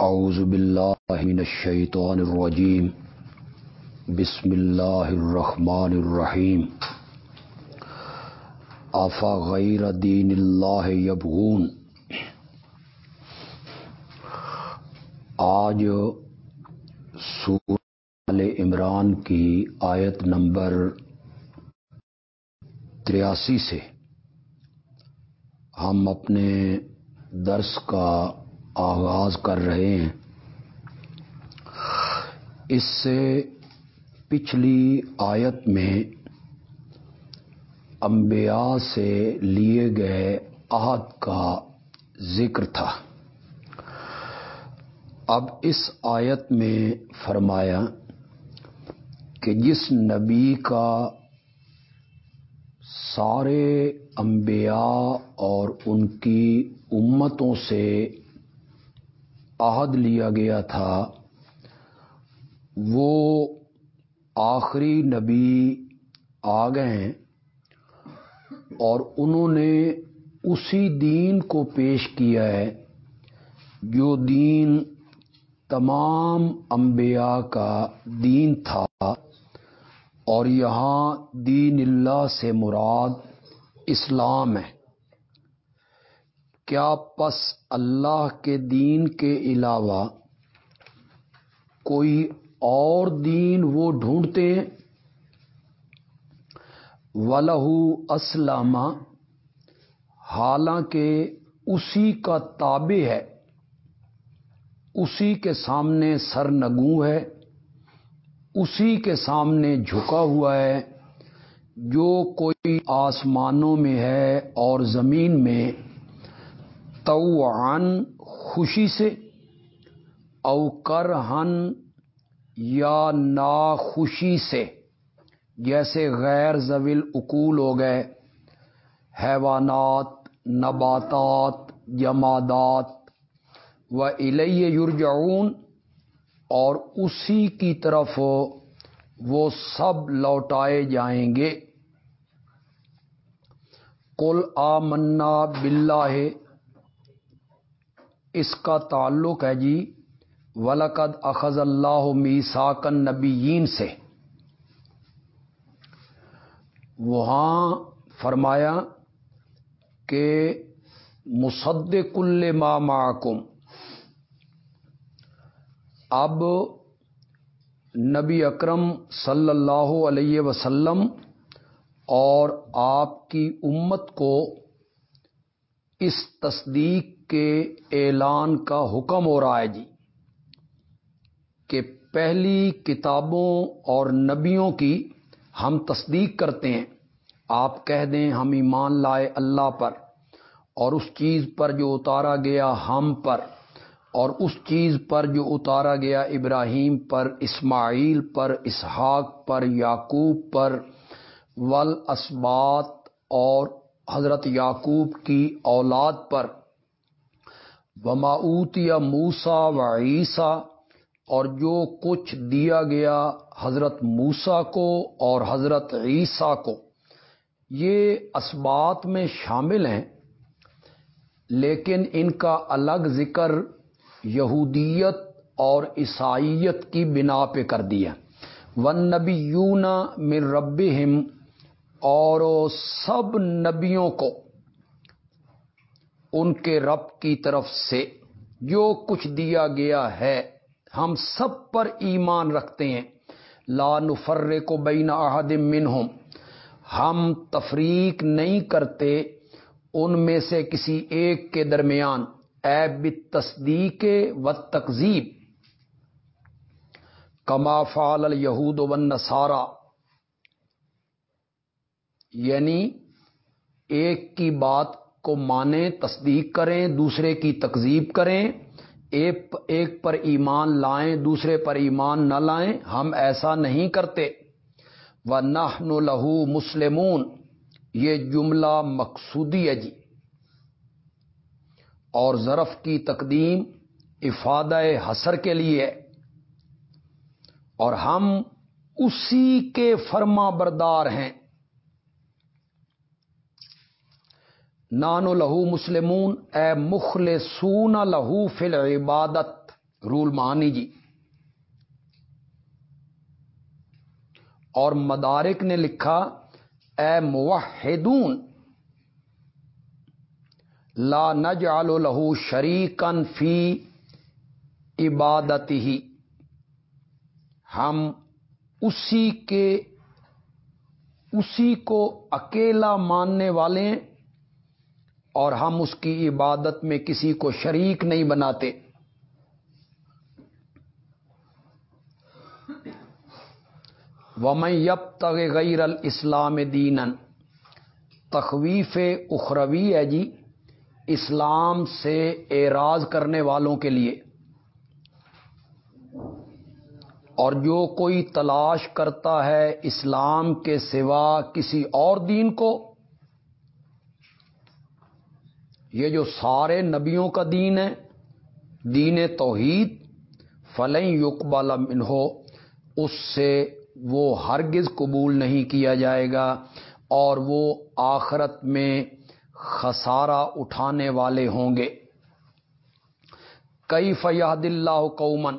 اعوذ باللہ من الشیطان الرجیم بسم اللہ الرحمن الرحیم آفا غیر دین اللہ یبغون آج سورہ عمران کی آیت نمبر تریاسی سے ہم اپنے درس کا آغاز کر رہے ہیں۔ اس سے پچھلی آیت میں انبیاء سے لیے گئے عہد کا ذکر تھا۔ اب اس آیت میں فرمایا کہ جس نبی کا سارے انبیاء اور ان کی امتوں سے عہد لیا گیا تھا، وہ آخری نبی آ گئے ہیں اور انہوں نے اسی دین کو پیش کیا ہے، جو دین تمام انبیاء کا دین تھا۔ اور یہاں دین اللہ سے مراد اسلام ہے۔ کیا پس اللہ کے دین کے علاوہ کوئی اور دین وہ ڈھونڈتے ہیں؟ ولہ اسلامہ حالانکہ اسی کا تابع ہے، اسی کے سامنے سر نگو ہے، اسی کے سامنے جھکا ہوا ہے، جو کوئی آسمانوں میں ہے اور زمین میں توعن خوشی سے اوکر ہن یا ناخوشی سے، جیسے غیر زویل اکول ہو گئے، حیوانات، نباتات، جمادات، و الیہ یرجعون، اور اسی کی طرف وہ سب لوٹائے جائیں گے۔ کل آ منا بلّہ اس کا تعلق ہے جی ولقد اخذ اللہ میساکن نبیین سے۔ وہاں فرمایا کہ مصد کل ما معکم اب نبی اکرم صلی اللہ علیہ وسلم اور آپ کی امت کو اس تصدیق کے اعلان کا حکم ہو رہا ہے جی کہ پہلی کتابوں اور نبیوں کی ہم تصدیق کرتے ہیں۔ آپ کہہ دیں ہم ایمان لائے اللہ پر اور اس چیز پر جو اتارا گیا ہم پر اور اس چیز پر جو اتارا گیا ابراہیم پر، اسماعیل پر، اسحاق پر، یعقوب پر ول اسبات اور حضرت یعقوب کی اولاد پر۔ وماؤت یا موسا و عیسیٰ، اور جو کچھ دیا گیا حضرت موسا کو اور حضرت عیسیٰ کو۔ یہ اسبات میں شامل ہیں، لیکن ان کا الگ ذکر یہودیت اور عیسائیت کی بنا پہ کر دیا۔ ون نبی یون مر رب اور سب نبیوں کو۔ ان کے رب کی طرف سے جو کچھ دیا گیا ہے، ہم سب پر ایمان رکھتے ہیں۔ لا نفر کو بین احد منہم۔ ہم تفریق نہیں کرتے ان میں سے کسی ایک کے درمیان۔ اے تصدیق و تقزیب کما فال یہود و نسارا یعنی ایک کی بات کو مانیں، تصدیق کریں، دوسرے کی تقزیب کریں ایک ایک پر ایمان لائیں، دوسرے پر ایمان نہ لائیں، ہم ایسا نہیں کرتے۔ و نہ لہو مسلمون۔ یہ جملہ مقصودی ہے جی۔ اور ظرف کی تقدیم افادہ حسر کے لیے اور ہم اسی کے فرما بردار ہیں۔ نان لہو مسلمون، اے مخل سون لہو فل عبادت رول مانی جی۔ اور مدارک نے لکھا، اے موحدون، لا نجعل لہو شریکن فی عبادت ہی ہم اسی کے، اسی کو اکیلا ماننے والے ہیں اور ہم اس کی عبادت میں کسی کو شریک نہیں بناتے۔ ومن یب تغ غیر الاسلام دین تخویف اخروی ہے جی اسلام سے اعراض کرنے والوں کے لیے۔ اور جو کوئی تلاش کرتا ہے اسلام کے سوا کسی اور دین کو یہ جو سارے نبیوں کا دین ہے، دین توحید فلیں یقبال ہو اس سے وہ ہرگز قبول نہیں کیا جائے گا اور وہ آخرت میں خسارہ اٹھانے والے ہوں گے۔ کئی فیاد اللہ قومن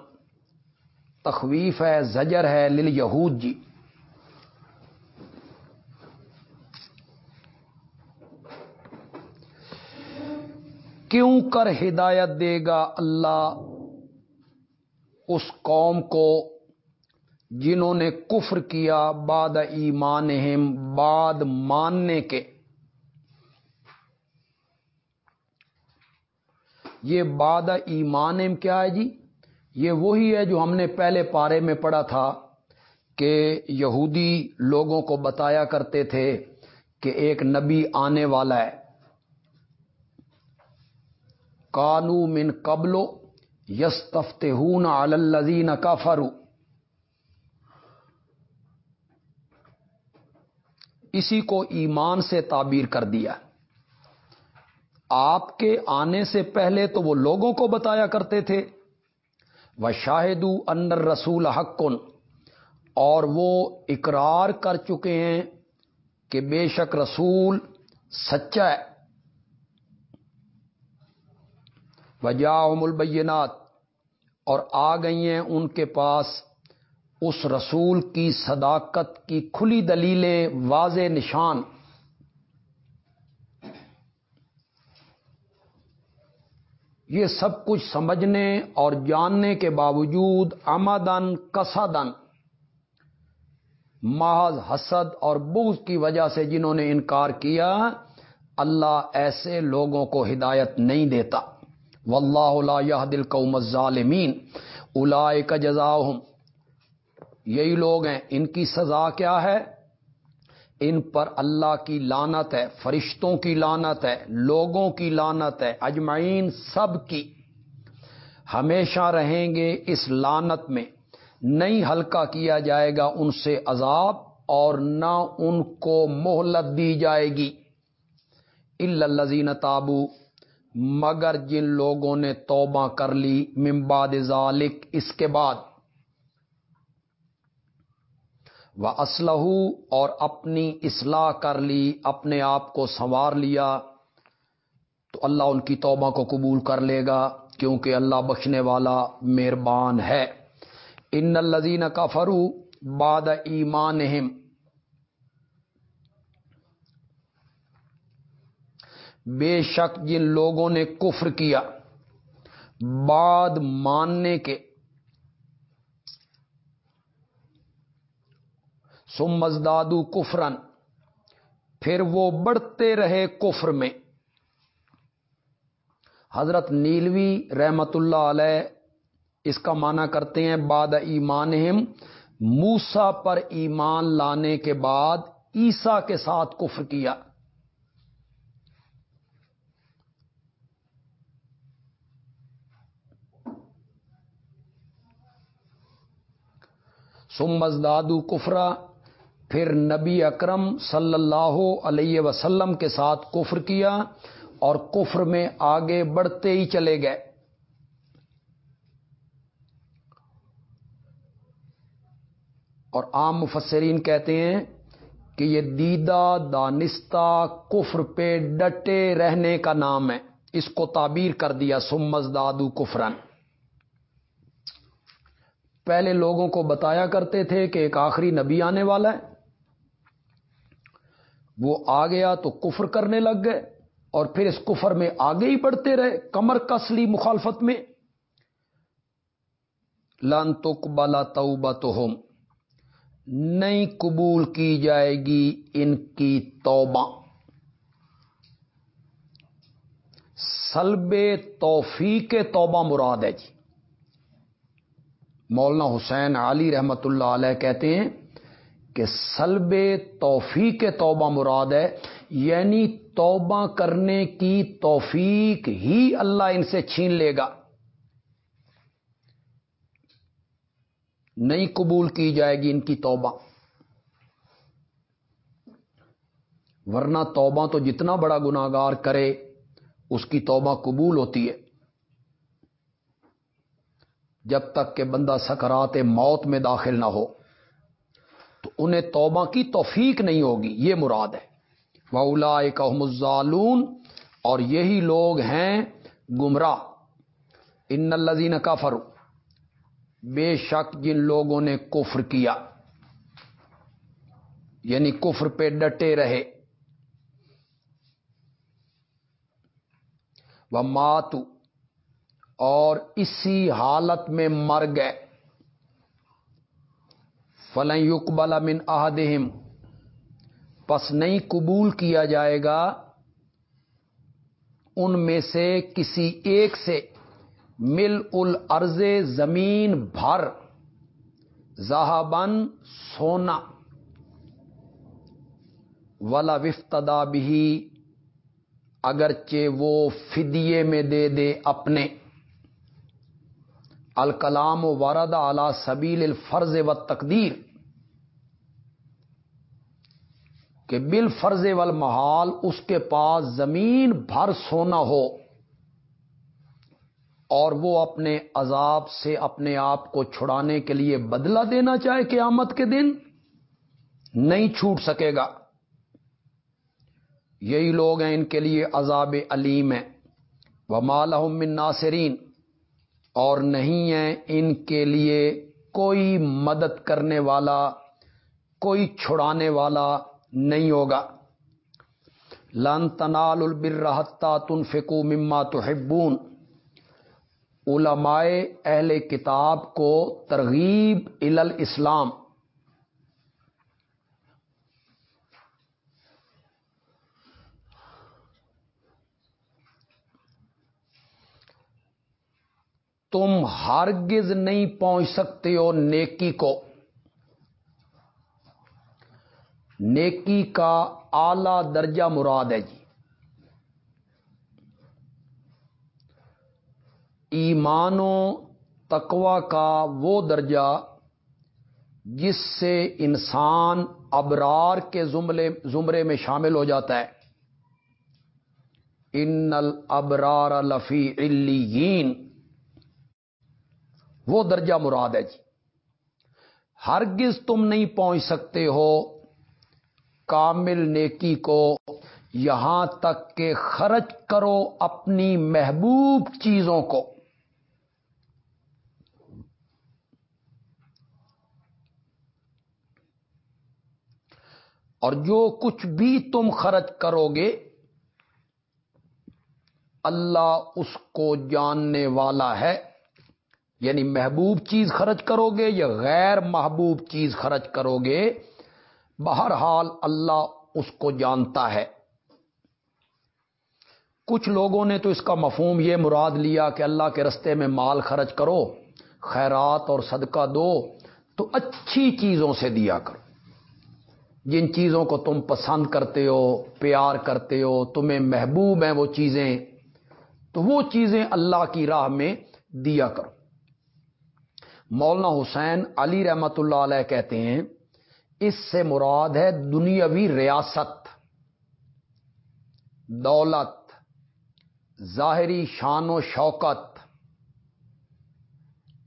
تخویف ہے، زجر ہے لل یہود جی۔ کیوں کر ہدایت دے گا اللہ اس قوم کو جنہوں نے کفر کیا باد ایمان بعد ماننے کے؟ یہ باد ایمان کیا ہے جی؟ یہ وہی ہے جو ہم نے پہلے پارے میں پڑھا تھا کہ یہودی لوگوں کو بتایا کرتے تھے کہ ایک نبی آنے والا ہے۔ کانو من قبلو یس تفتے ہوں الزین کا فرو اسی کو ایمان سے تعبیر کر دیا۔ آپ کے آنے سے پہلے تو وہ لوگوں کو بتایا کرتے تھے۔ وہ شاہد انر رسول حقن اور وہ اقرار کر چکے ہیں کہ بے شک رسول سچا ہے۔ وجا البینات، اور آ گئی ہیں ان کے پاس، اس رسول کی صداقت کی کھلی دلیلیں، واضح نشان۔ یہ سب کچھ سمجھنے اور جاننے کے باوجود امدن کسدن محض حسد اور بوز کی وجہ سے جنہوں نے انکار کیا، اللہ ایسے لوگوں کو ہدایت نہیں دیتا۔ واللہ لا یہ دل قوم ظالمین الائے کا جزاؤ یہی لوگ ہیں، ان کی سزا کیا ہے؟ ان پر اللہ کی لانت ہے، فرشتوں کی لانت ہے، لوگوں کی لانت ہے، اجمعین سب کی۔ ہمیشہ رہیں گے اس لانت میں۔ نہیں ہلکا کیا جائے گا ان سے عذاب اور نہ ان کو مہلت دی جائے گی۔ الزین تابو مگر جن لوگوں نے توبہ کر لی ممباد ذالک، اس کے بعد۔ وہ اسلح اور اپنی اصلاح کر لی، اپنے آپ کو سنوار لیا، تو اللہ ان کی توبہ کو قبول کر لے گا، کیونکہ اللہ بخشنے والا مہربان ہے۔ ان الزین کا فرو باد ایمان بے شک جن لوگوں نے کفر کیا، بعد ماننے کے۔ سم کفرن پھر وہ بڑھتے رہے کفر میں۔ حضرت نیلوی رحمت اللہ علیہ اس کا معنی کرتے ہیں باد ایمان موسا پر ایمان لانے کے بعد عیسا کے ساتھ کفر کیا۔ سم مزدادو کفرا، پھر نبی اکرم صلی اللہ علیہ وسلم کے ساتھ کفر کیا اور کفر میں آگے بڑھتے ہی چلے گئے۔ اور عام مفسرین کہتے ہیں کہ یہ دیدہ دانستہ کفر پہ ڈٹے رہنے کا نام ہے۔ اس کو تعبیر کر دیا سمز دادو کفرن پہلے لوگوں کو بتایا کرتے تھے کہ ایک آخری نبی آنے والا ہے۔ وہ آ گیا تو کفر کرنے لگ گئے اور پھر اس کفر میں آگے ہی بڑھتے رہے کمر کسلی مخالفت میں۔ لن تقبلا توبہ تو ہوم نہیں قبول کی جائے گی ان کی توبہ۔ سلب توفیق توبہ مراد ہے جی۔ مولانا حسین علی رحمت اللہ علیہ کہتے ہیں کہ سلب توفیق توبہ مراد ہے یعنی توبہ کرنے کی توفیق ہی اللہ ان سے چھین لے گا۔ نہیں قبول کی جائے گی ان کی توبہ۔ ورنہ توبہ تو جتنا بڑا گناگار کرے، اس کی توبہ قبول ہوتی ہے۔ جب تک کہ بندہ سکرات موت میں داخل نہ ہو، تو انہیں توبہ کی توفیق نہیں ہوگی، یہ مراد ہے۔ ولا ظالون اور یہی لوگ ہیں گمراہ۔ ان الزین کا فرو بے شک جن لوگوں نے کفر کیا یعنی کفر پہ ڈٹے رہے۔ وہ ماتو اور اسی حالت میں مر گئے۔ فلن یقبل من احدہم۔ پس نہیں قبول کیا جائے گا ان میں سے کسی ایک سے۔ مل ال زمین بھر۔ زہابن سونا۔ ولا وفتدا بھی اگرچہ وہ فدیے میں دے دے اپنے۔ الکلام و ورد اعلی سبیل الفرض و تقدیر کہ بل فرض وال محال اس کے پاس زمین بھر سونا ہو اور وہ اپنے عذاب سے اپنے آپ کو چھڑانے کے لیے بدلہ دینا چاہے قیامت کے دن، نہیں چھوٹ سکے گا۔ یہی لوگ ہیں ان کے لیے عذاب علیم ہے وہ من ناصرین اور نہیں ہے ان کے لیے کوئی مدد کرنے والا، کوئی چھڑانے والا نہیں ہوگا۔ لن تنال البرحتہ تن فکو مما تحبون۔ علماء اہل کتاب کو ترغیب ال اسلام تم ہرگز نہیں پہنچ سکتے ہو نیکی کو۔ نیکی کا اعلی درجہ مراد ہے جی۔ ایمان و تقوا کا وہ درجہ جس سے انسان ابرار کے زمرے میں شامل ہو جاتا ہے۔ ان الابرار لفی علیین وہ درجہ مراد ہے جی۔ ہرگز تم نہیں پہنچ سکتے ہو کامل نیکی کو یہاں تک کہ خرچ کرو اپنی محبوب چیزوں کو۔ اور جو کچھ بھی تم خرچ کرو گے، اللہ اس کو جاننے والا ہے۔ یعنی محبوب چیز خرچ کرو گے یا غیر محبوب چیز خرچ کرو گے، بہرحال اللہ اس کو جانتا ہے۔ کچھ لوگوں نے تو اس کا مفہوم یہ مراد لیا کہ اللہ کے رستے میں مال خرچ کرو، خیرات اور صدقہ دو، تو اچھی چیزوں سے دیا کرو۔ جن چیزوں کو تم پسند کرتے ہو، پیار کرتے ہو، تمہیں محبوب ہیں وہ چیزیں، تو وہ چیزیں اللہ کی راہ میں دیا کرو۔ مولانا حسین علی رحمت اللہ علیہ کہتے ہیں، اس سے مراد ہے دنیاوی ریاست، دولت، ظاہری شان و شوکت،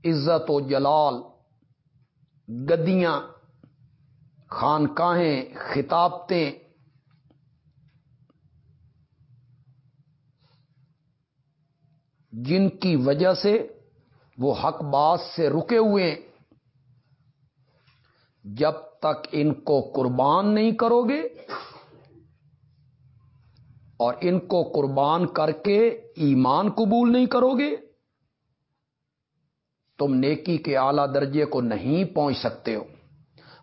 عزت و جلال، گدیاں، خانقاہیں، خطابتیں۔ جن کی وجہ سے وہ حق باز سے رکے ہوئے ہیں۔ جب تک ان کو قربان نہیں کرو گے اور ان کو قربان کر کے ایمان قبول نہیں کرو گے تم نیکی کے اعلی درجے کو نہیں پہنچ سکتے ہو۔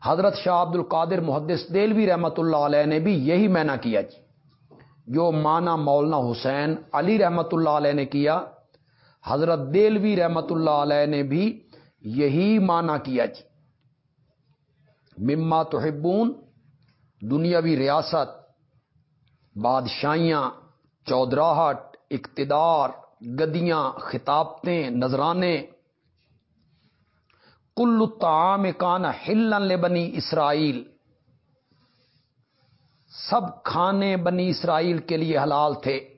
حضرت شاہ عبد القادر محدث دلوی رحمت اللہ علیہ نے بھی یہی مینا کیا جی۔ جو مانا مولانا حسین علی رحمت اللہ علیہ نے کیا حضرت دلوی رحمت اللہ علیہ نے بھی یہی مانا کیا جی۔ مما تحبون، دنیاوی ریاست، بادشاہیاں، چودراہٹ، اقتدار، گدیاں، خطابتیں، نذرانے۔ کل تعام کان ہلن لے بنی اسرائیل۔ سب کھانے بنی اسرائیل کے لیے حلال تھے۔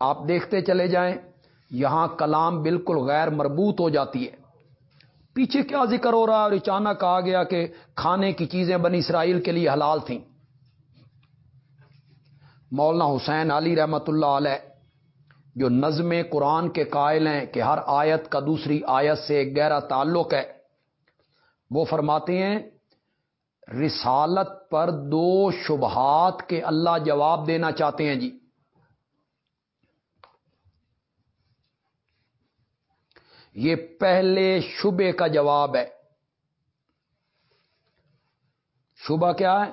آپ دیکھتے چلے جائیں۔ یہاں کلام بالکل غیر مربوط ہو جاتی ہے۔ پیچھے کیا ذکر ہو رہا ہے اور اچانک آ گیا کہ کھانے کی چیزیں بنی اسرائیل کے لیے حلال تھیں۔ مولانا حسین علی رحمت اللہ علیہ، جو نظم قرآن کے قائل ہیں کہ ہر آیت کا دوسری آیت سے ایک گہرا تعلق ہے، وہ فرماتے ہیں، رسالت پر دو شبہات کے اللہ جواب دینا چاہتے ہیں جی۔ یہ پہلے شبے کا جواب ہے۔ شبہ کیا ہے؟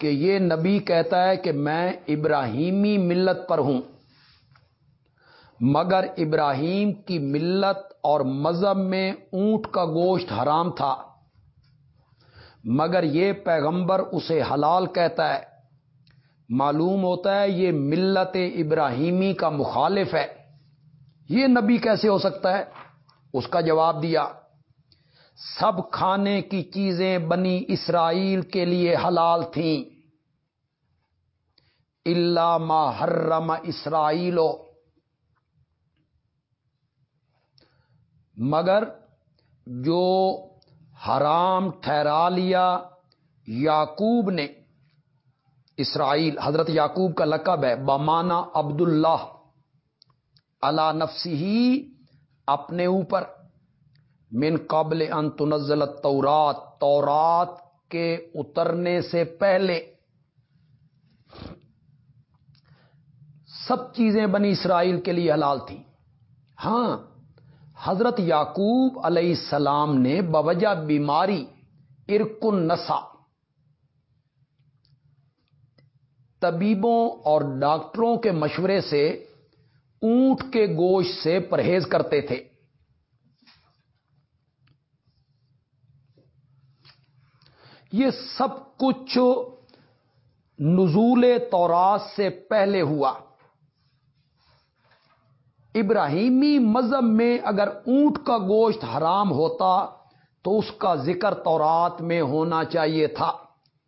کہ یہ نبی کہتا ہے کہ میں ابراہیمی ملت پر ہوں، مگر ابراہیم کی ملت اور مذہب میں اونٹ کا گوشت حرام تھا۔ مگر یہ پیغمبر اسے حلال کہتا ہے۔ معلوم ہوتا ہے یہ ملت ابراہیمی کا مخالف ہے۔ یہ نبی کیسے ہو سکتا ہے؟ اس کا جواب دیا، سب کھانے کی چیزیں بنی اسرائیل کے لیے حلال تھیں۔ اللہ ما حرم اسرائیلو مگر جو حرام ٹھہرا لیا یاقوب نے، اسرائیل، حضرت یعقوب کا لقب ہے بامانا عبد اللہ نفسی ہی اپنے اوپر، من قبل ان تنزل تورات تورات کے اترنے سے پہلے۔ سب چیزیں بنی اسرائیل کے لیے حلال تھیں۔ ہاں حضرت یعقوب علیہ السلام نے بوجہ بیماری ارکن نسا طبیبوں اور ڈاکٹروں کے مشورے سے اونٹ کے گوشت سے پرہیز کرتے تھے۔ یہ سب کچھ نزول تورات سے پہلے ہوا۔ ابراہیمی مذہب میں اگر اونٹ کا گوشت حرام ہوتا تو اس کا ذکر تورات میں ہونا چاہیے تھا۔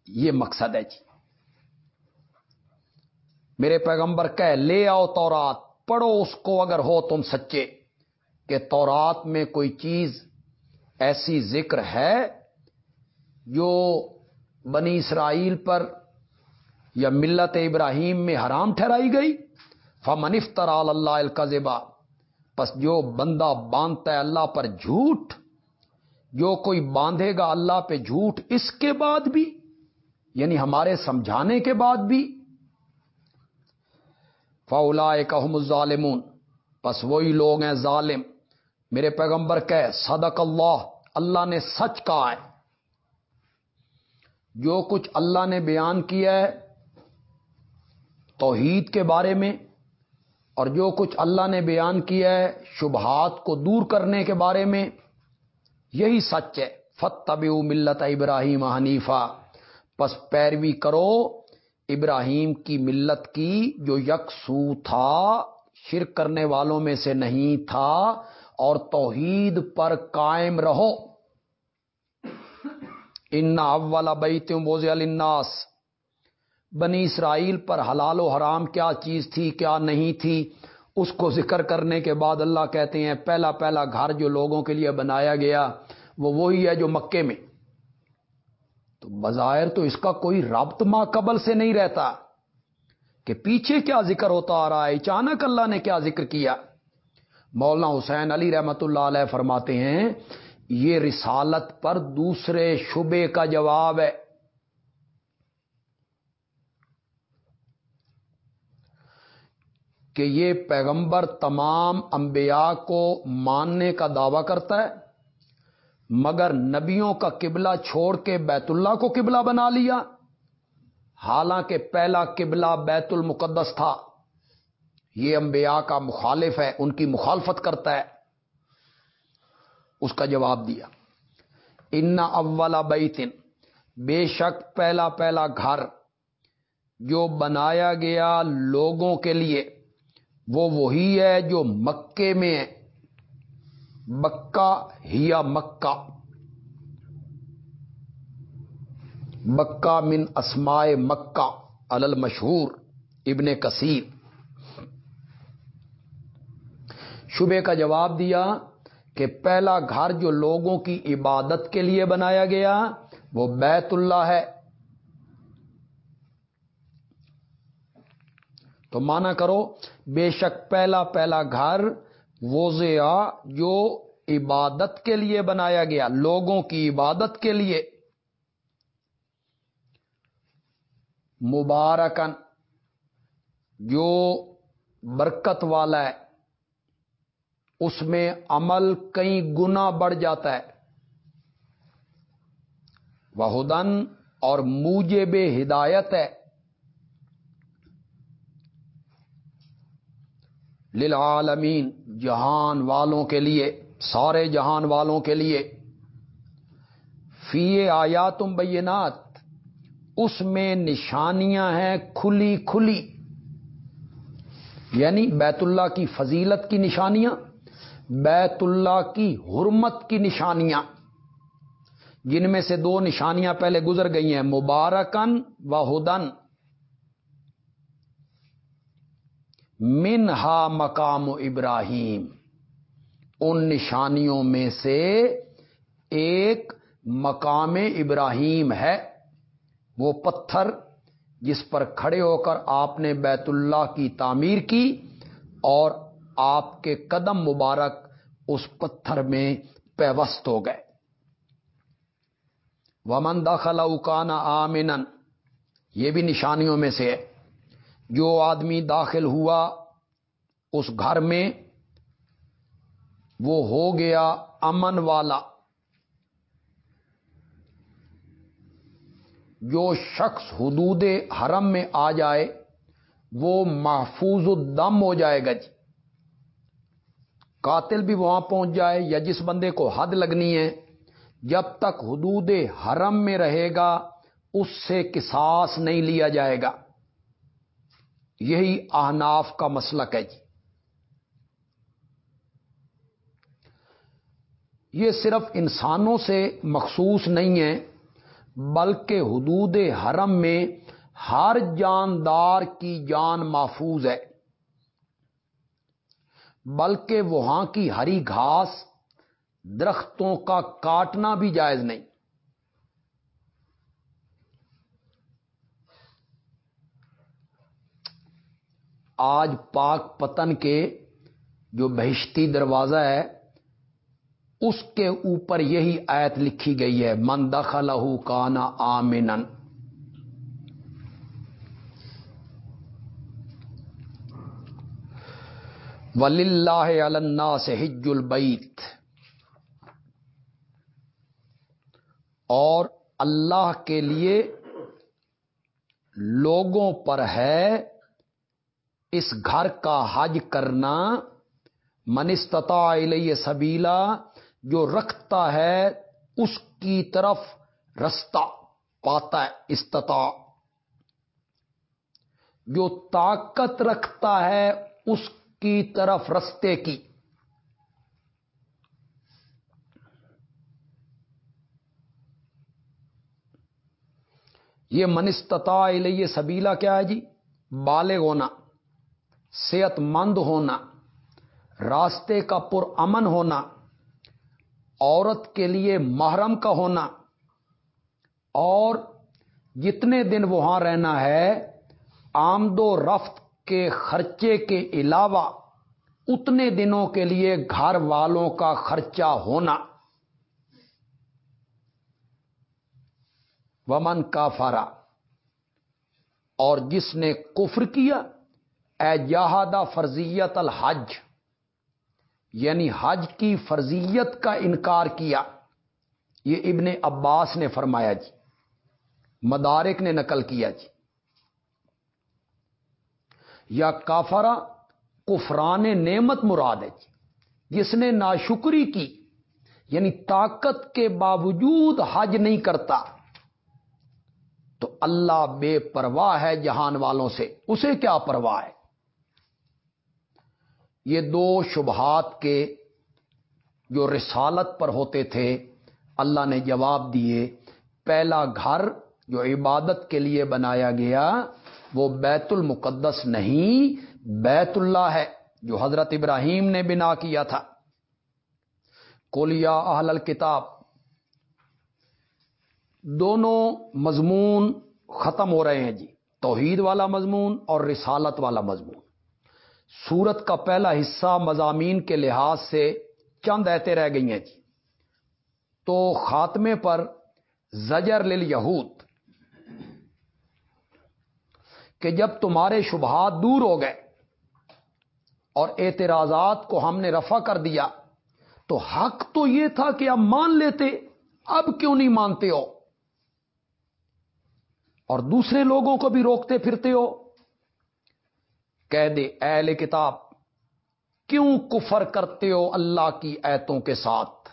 یہ مقصد ہے جی۔ میرے پیغمبر کہ لے آؤ تورات۔ پڑھو اس کو اگر ہو تم سچے کہ تورات میں کوئی چیز ایسی ذکر ہے جو بنی اسرائیل پر یا ملت ابراہیم میں حرام ٹھہرائی گئی؟ فمنفتر اللہ القذبا پس جو بندہ باندھتا ہے اللہ پر جھوٹ، جو کوئی باندھے گا اللہ پہ جھوٹ، اس کے بعد بھی یعنی ہمارے سمجھانے کے بعد بھی فولا کہم الظالمون۔ پس وہی لوگ ہیں ظالم۔ میرے پیغمبر کہ صدق اللہ اللہ نے سچ کہا ہے۔ جو کچھ اللہ نے بیان کیا ہے توحید کے بارے میں، اور جو کچھ اللہ نے بیان کیا ہے شبہات کو دور کرنے کے بارے میں، یہی سچ ہے۔ فتب ملت ابراہیم حنیفہ پس پیروی کرو ابراہیم کی ملت کی جو یکسو تھا، شرک کرنے والوں میں سے نہیں تھا، اور توحید پر قائم رہو۔ ان اول بیت بوز الناس بنی اسرائیل پر حلال و حرام کیا چیز تھی، کیا نہیں تھی، اس کو ذکر کرنے کے بعد اللہ کہتے ہیں، پہلا پہلا گھر جو لوگوں کے لیے بنایا گیا، وہ وہی ہے جو مکے میں۔ تو بظاہر تو اس کا کوئی رابط ماں قبل سے نہیں رہتا کہ پیچھے کیا ذکر ہوتا آ رہا ہے، اچانک اللہ نے کیا ذکر کیا۔ مولانا حسین علی رحمت اللہ علیہ فرماتے ہیں، یہ رسالت پر دوسرے شبے کا جواب ہے۔ کہ یہ پیغمبر تمام انبیاء کو ماننے کا دعویٰ کرتا ہے۔ مگر نبیوں کا قبلہ چھوڑ کے بیت اللہ کو قبلہ بنا لیا۔ حالانکہ پہلا قبلہ بیت المقدس تھا۔ یہ انبیاء کا مخالف ہے، ان کی مخالفت کرتا ہے۔ اس کا جواب دیا۔ ان اولا بیتن بے شک پہلا پہلا گھر جو بنایا گیا لوگوں کے لیے، وہ وہی ہے جو مکے میں ہے۔ مکہ ہیا مکہ۔ مکہ من اسمائے مکہ الل مشہور ابن کثیر۔ شبے کا جواب دیا کہ پہلا گھر جو لوگوں کی عبادت کے لیے بنایا گیا وہ بیت اللہ ہے۔ تو مانا کرو، بے شک پہلا پہلا گھر وہ جو عبادت کے لیے بنایا گیا، لوگوں کی عبادت کے لیے۔ مبارکن جو برکت والا ہے، اس میں عمل کئی گنا بڑھ جاتا ہے۔ وہدن اور موجے بے ہدایت ہے۔ للعالمین، جہان والوں کے لیے، سارے جہان والوں کے لیے۔ فی آیا تم بینات، اس میں نشانیاں ہیں کھلی کھلی۔ یعنی بیت اللہ کی فضیلت کی نشانیاں، بیت اللہ کی حرمت کی نشانیاں۔ جن میں سے دو نشانیاں پہلے گزر گئی ہیں، مبارکن و ہدن۔ من ہا مقام ابراہیم۔ ان نشانیوں میں سے ایک مقام ابراہیم ہے۔ وہ پتھر جس پر کھڑے ہو کر آپ نے بیت اللہ کی تعمیر کی اور آپ کے قدم مبارک اس پتھر میں پیوست ہو گئے۔ ومن دخل اوکانا آمن یہ بھی نشانیوں میں سے ہے۔ جو آدمی داخل ہوا اس گھر میں، وہ ہو گیا امن والا۔ جو شخص حدود حرم میں آ جائے، وہ محفوظ الدم ہو جائے گا جی۔ قاتل بھی وہاں پہنچ جائے یا جس بندے کو حد لگنی ہے، جب تک حدود حرم میں رہے گا، اس سے کساس نہیں لیا جائے گا۔ یہی احناف کا مسلک ہے جی۔ یہ صرف انسانوں سے مخصوص نہیں ہے، بلکہ حدود حرم میں ہر جاندار کی جان محفوظ ہے۔ بلکہ وہاں کی ہری گھاس، درختوں کا کاٹنا بھی جائز نہیں۔ آج پاک پتن کے جو بہشتی دروازہ ہے، اس کے اوپر یہی آیت لکھی گئی ہے، من دخلہ کانا آمنن ولی اللہ سے ہج البیت اور اللہ کے لیے لوگوں پر ہے اس گھر کا حج کرنا منستتا علیہ سبیلا، جو رکھتا ہے، اس کی طرف رستہ پاتا ہے، استطاع۔ جو طاقت رکھتا ہے، اس کی طرف رستے کی۔ یہ منستتا علیہ سبیلا کیا ہے جی؟ بالغ ہونا۔ صحت مند ہونا، راستے کا پرامن ہونا، عورت کے لیے محرم کا ہونا، اور جتنے دن وہاں رہنا ہے، آمد و رفت کے خرچے کے علاوہ اتنے دنوں کے لیے گھر والوں کا خرچہ ہونا۔ ومن کا فارا اور جس نے کفر کیا اے فرضیت الحج یعنی حج کی فرضیت کا انکار کیا۔ یہ ابن عباس نے فرمایا جی مدارک نے نقل کیا جی۔ یا کافرا کفران نعمت مراد ہے جی جس نے ناشکری کی یعنی طاقت کے باوجود حج نہیں کرتا۔ تو اللہ بے پرواہ ہے جہان والوں سے، اسے کیا پرواہ ہے؟ یہ دو شبہات کے جو رسالت پر ہوتے تھے، اللہ نے جواب دیے، پہلا گھر جو عبادت کے لیے بنایا گیا، وہ بیت المقدس نہیں، بیت اللہ ہے، جو حضرت ابراہیم نے بنا کیا تھا۔ کولیا اہل الکتاب، دونوں مضمون ختم ہو رہے ہیں جی توحید والا مضمون اور رسالت والا مضمون۔ سورت کا پہلا حصہ مضامین کے لحاظ سے چند ایتے رہ گئی ہیں جی۔ تو خاتمے پر زجر لل یہود کہ جب تمہارے شبہات دور ہو گئے اور اعتراضات کو ہم نے رفع کر دیا، تو حق تو یہ تھا کہ اب مان لیتے، اب کیوں نہیں مانتے ہو؟ اور دوسرے لوگوں کو بھی روکتے پھرتے ہو؟ کہہ دے، اہل کتاب، کیوں کفر کرتے ہو اللہ کی ایتوں کے ساتھ?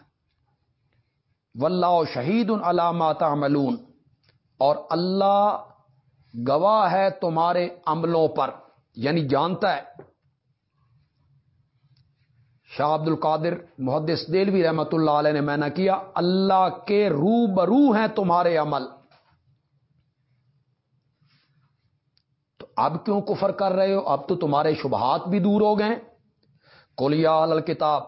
واللہ شہید علامات عملون اور اللہ گواہ ہے تمہارے عملوں پر یعنی جانتا ہے۔ شاہ عبد القادر محدث دلوی رحمت اللہ علیہ نے میں نے کیا، اللہ کے رو برو ہیں تمہارے عمل تو اب کیوں کفر کر رہے ہو؟ اب تو تمہارے شبہات بھی دور ہو گئے۔ کولیا کتاب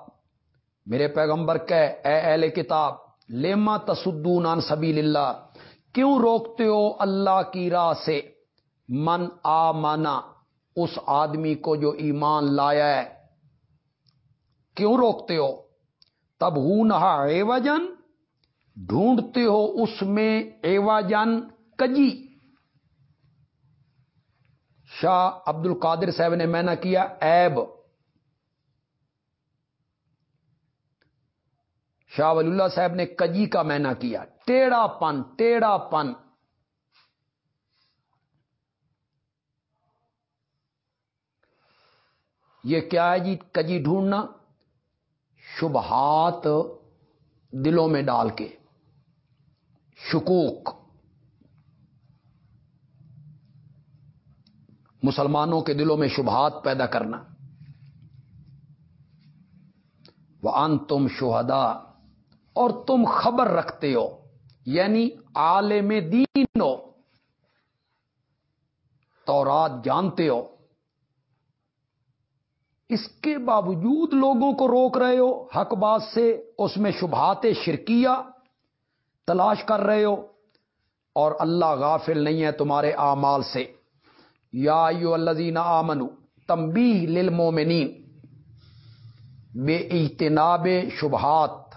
میرے پیغمبر کہ اے اہل کتاب لیما تصدون عن سبیل اللہ کیوں روکتے ہو اللہ کی راہ سے؟ من آ مانا اس آدمی کو جو ایمان لایا ہے۔ کیوں روکتے ہو؟ تب ہوں نہا ایوجن ڈھونڈتے ہو اس میں ایواجن کجی۔ شاہ عبد القادر صاحب نے میں کیا ایب شاہ ولی اللہ صاحب نے کجی کا میں کیا۔ ٹیڑا پن ٹیڑا پن۔ یہ کیا ہے جی؟ کجی ڈھونڈنا۔ شبہات دلوں میں ڈال کے۔ شکوک۔ مسلمانوں کے دلوں میں شبہات پیدا کرنا۔ وہ ان تم شہدا اور تم خبر رکھتے ہو یعنی عالم دین ہو۔ تو رات جانتے ہو۔ اس کے باوجود لوگوں کو روک رہے ہو، حق بات سے اس میں شبہات شرکیہ تلاش کر رہے ہو۔ اور اللہ غافل نہیں ہے تمہارے اعمال سے۔ یا یو الزین آمنو تمبی للمومنین بے اجتناب شبہات۔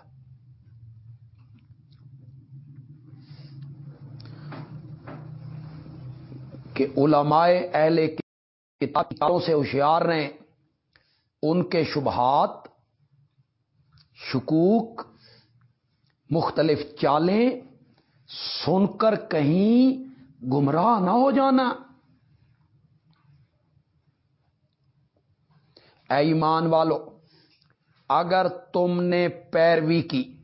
کہ علماء اہل کتابوں سے ہوشیار رہیں، ان کے شبہات، شکوک، مختلف چالیں سن کر کہیں گمراہ نہ ہو جانا۔ اے ایمان والو، اگر تم نے پیروی کی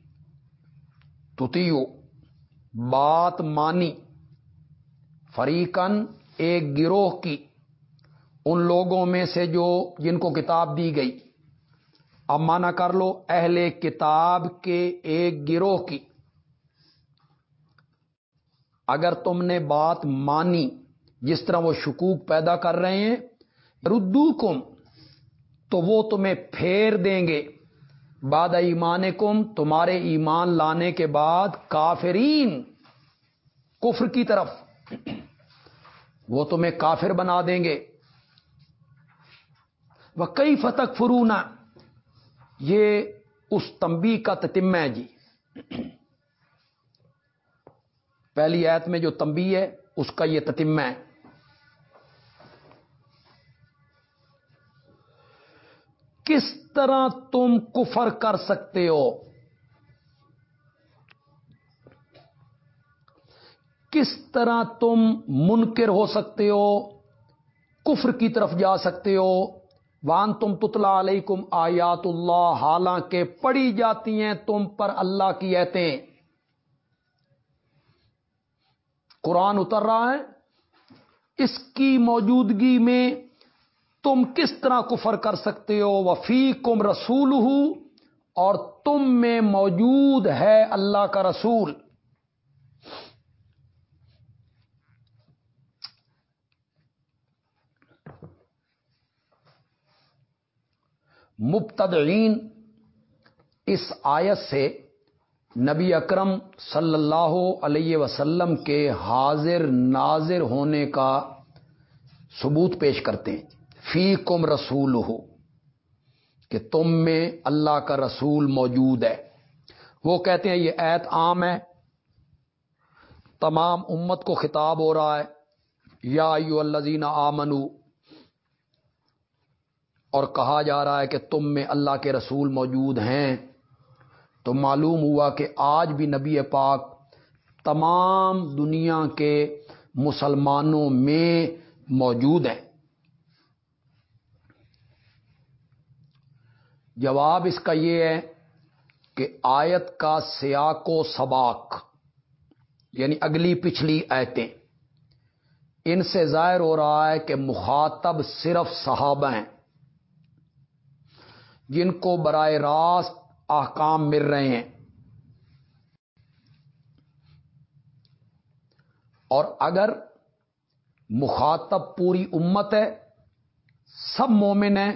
تتیو بات مانی۔ فریقن ایک گروہ کی، ان لوگوں میں سے جو جن کو کتاب دی گئی۔ اب مانا کر لو اہل کتاب کے ایک گروہ کی۔ اگر تم نے بات مانی، جس طرح وہ شکوک پیدا کر رہے ہیں ردو کم تو وہ تمہیں پھیر دیں گے۔ باد ایمان کم تمہارے ایمان لانے کے بعد کافرین، کفر کی طرف۔ وہ تمہیں کافر بنا دیں گے۔ وہ کئی فتق فرونا یہ اس تمبی کا تتم ہے جی۔ پہلی ایت میں جو تمبی ہے، اس کا یہ تتمہ ہے۔ کس طرح تم کفر کر سکتے ہو؟ کس طرح تم منکر ہو سکتے ہو؟ کفر کی طرف جا سکتے ہو؟ وان تم تتلا علیکم آیات اللہ، حالانکہ پڑھی جاتی ہیں تم پر اللہ کی ایتیں۔ قرآن اتر رہا ہے۔ اس کی موجودگی میں تم کس طرح کفر کر سکتے ہو؟ وفی کم رسول اور تم میں موجود ہے اللہ کا رسول۔ مبتدعین، اس آیت سے نبی اکرم صلی اللہ علیہ وسلم کے حاضر ناظر ہونے کا ثبوت پیش کرتے ہیں۔ فی کم رسول ہو کہ تم میں اللہ کا رسول موجود ہے۔ وہ کہتے ہیں یہ ایت عام ہے۔ تمام امت کو خطاب ہو رہا ہے۔ یا یو اللہ آمنو، اور کہا جا رہا ہے کہ تم میں اللہ کے رسول موجود ہیں۔ تو معلوم ہوا کہ آج بھی نبی پاک تمام دنیا کے مسلمانوں میں موجود ہیں۔ جواب اس کا یہ ہے کہ آیت کا سیاق و سباق یعنی اگلی پچھلی ایتیں ان سے ظاہر ہو رہا ہے کہ مخاطب صرف صحابہ ہیں، جن کو برائے راست احکام مل رہے ہیں۔ اور اگر مخاطب پوری امت ہے، سب مومن ہیں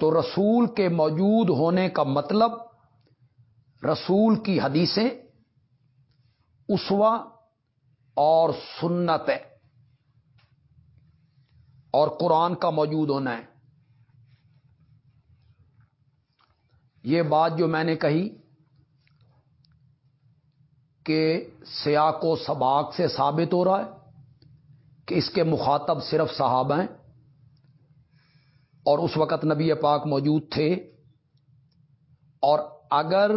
تو رسول کے موجود ہونے کا مطلب رسول کی حدیثیں اسوا اور سنت ہے۔ اور قرآن کا موجود ہونا ہے۔ یہ بات جو میں نے کہی کہ سیاق و سباق سے ثابت ہو رہا ہے کہ اس کے مخاطب صرف صحابہ ہیں۔ اور اس وقت نبی پاک موجود تھے۔ اور اگر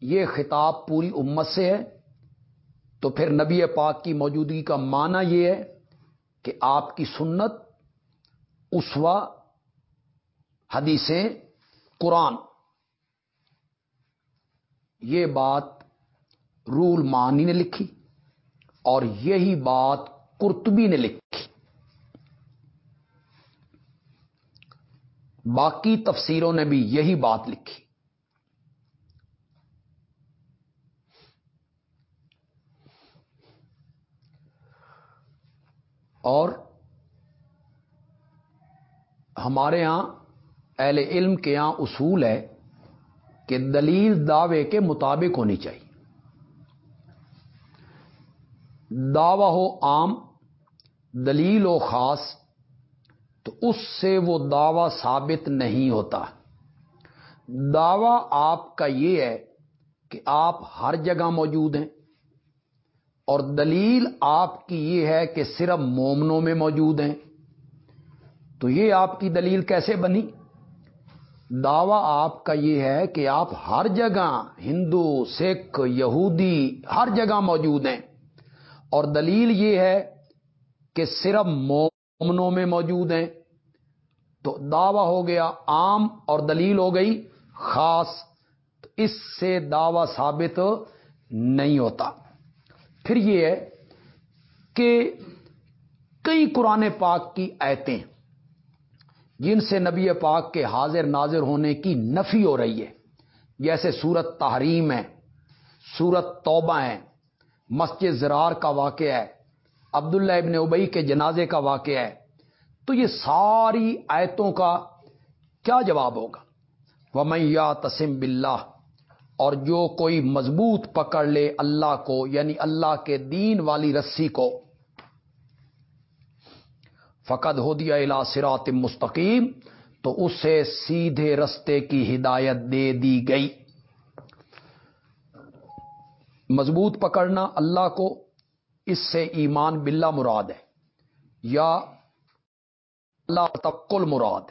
یہ خطاب پوری امت سے ہے، تو پھر نبی پاک کی موجودگی کا معنی یہ ہے کہ آپ کی سنت، اسوا، حدیثیں، قرآن، یہ بات رول مانی نے لکھی اور یہی بات کرتبی نے لکھی۔ باقی تفسیروں نے بھی یہی بات لکھی۔ اور ہمارے ہاں اہل علم کے یہاں اصول ہے کہ دلیل دعوے کے مطابق ہونی چاہیے۔ دعوی ہو عام، دلیل ہو خاص تو اس سے وہ دعوی ثابت نہیں ہوتا۔ دعوی آپ کا یہ ہے کہ آپ ہر جگہ موجود ہیں۔ اور دلیل آپ کی یہ ہے کہ صرف مومنوں میں موجود ہیں۔ تو یہ آپ کی دلیل کیسے بنی؟ دعوی آپ کا یہ ہے کہ آپ ہر جگہ ہندو، سکھ، یہودی ہر جگہ موجود ہیں۔ اور دلیل یہ ہے کہ صرف مومنوں میں موجود ہیں۔ تو دعوی ہو گیا، عام اور دلیل ہو گئی، خاص، تو اس سے دعوی ثابت نہیں ہوتا۔ پھر یہ ہے کہ کئی قرآن پاک کی ایتیں جن سے نبی پاک کے حاضر ناظر ہونے کی نفی ہو رہی ہے، جیسے سورت تحریم ہے، سورت توبہ ہے، مسجد زرار کا واقعہ ہے، عبداللہ ابن ابئی کے جنازے کا واقعہ ہے تو یہ ساری آیتوں کا کیا جواب ہوگا؟ وہ میں تسم بلّہ اور جو کوئی مضبوط پکڑ لے اللہ کو یعنی اللہ کے دین والی رسی کو، فقد ہو دیا الا سرات مستقیم تو اسے سیدھے رستے کی ہدایت دے دی گئی۔ مضبوط پکڑنا اللہ کو، اس سے ایمان باللہ مراد ہے۔ یا اللہ تقل مراد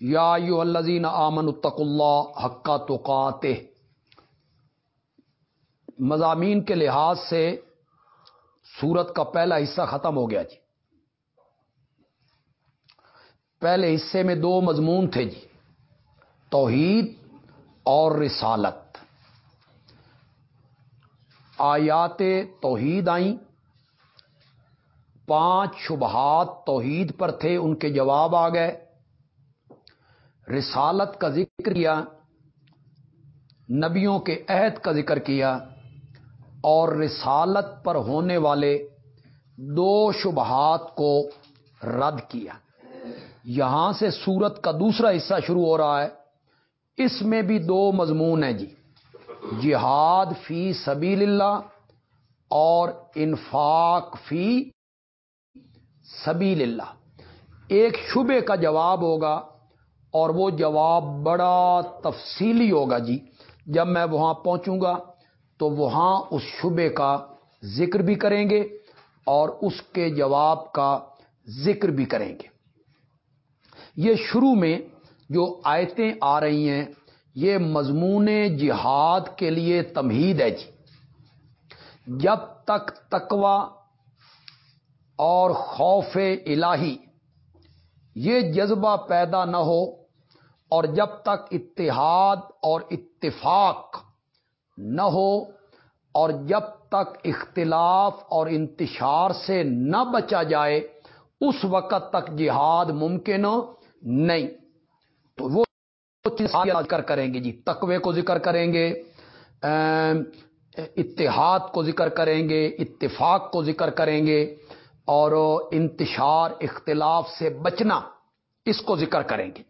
یا یو الزین آمن اتق اللہ حقا تو مضامین کے لحاظ سے سورت کا پہلا حصہ ختم ہو گیا جی. پہلے حصے میں دو مضمون تھے جی. توحید اور رسالت. آیات توحید آئیں پانچ شبہات توحید پر تھے، ان کے جواب آ گئے۔ رسالت کا ذکر کیا، نبیوں کے عہد کا ذکر کیا، اور رسالت پر ہونے والے دو شبہات کو رد کیا۔ یہاں سے سورت کا دوسرا حصہ شروع ہو رہا ہے۔ اس میں بھی دو مضمون ہیں جی۔ جہاد فی سبیل اللہ اور انفاق فی سبیل اللہ ایک شبے کا جواب ہوگا اور وہ جواب بڑا تفصیلی ہوگا جی۔ جب میں وہاں پہنچوں گا تو وہاں اس شبے کا ذکر بھی کریں گے اور اس کے جواب کا ذکر بھی کریں گے۔ یہ شروع میں جو آیتیں آ رہی ہیں، یہ مضمون جہاد کے لیے تمہید ہے جی۔ جب تک تقوا اور خوف الہی۔ یہ جذبہ پیدا نہ ہو اور جب تک اتحاد اور اتفاق نہ ہو اور جب تک اختلاف اور انتشار سے نہ بچا جائے، اس وقت تک جہاد ممکن نہیں۔ تو وہ ذکر کریں گے جی تقوی کو ذکر کریں گے اتحاد کو ذکر کریں گے، اتفاق کو ذکر کریں گے۔ اور انتشار اختلاف سے بچنا اس کو ذکر کریں گے۔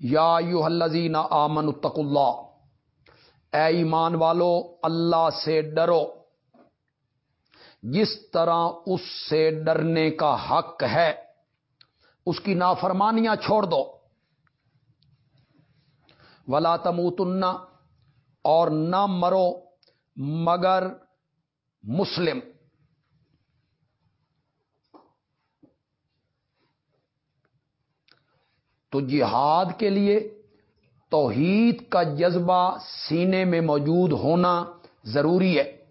یا یو الزین آمن اتق اللہ۔ اے ایمان والو، اللہ سے ڈرو۔ جس طرح اس سے ڈرنے کا حق ہے، اس کی نافرمانیاں چھوڑ دو۔ ولا تموتن اور نہ مرو مگر مسلم۔ تو جہاد کے لیے توحید کا جذبہ سینے میں موجود ہونا ضروری ہے۔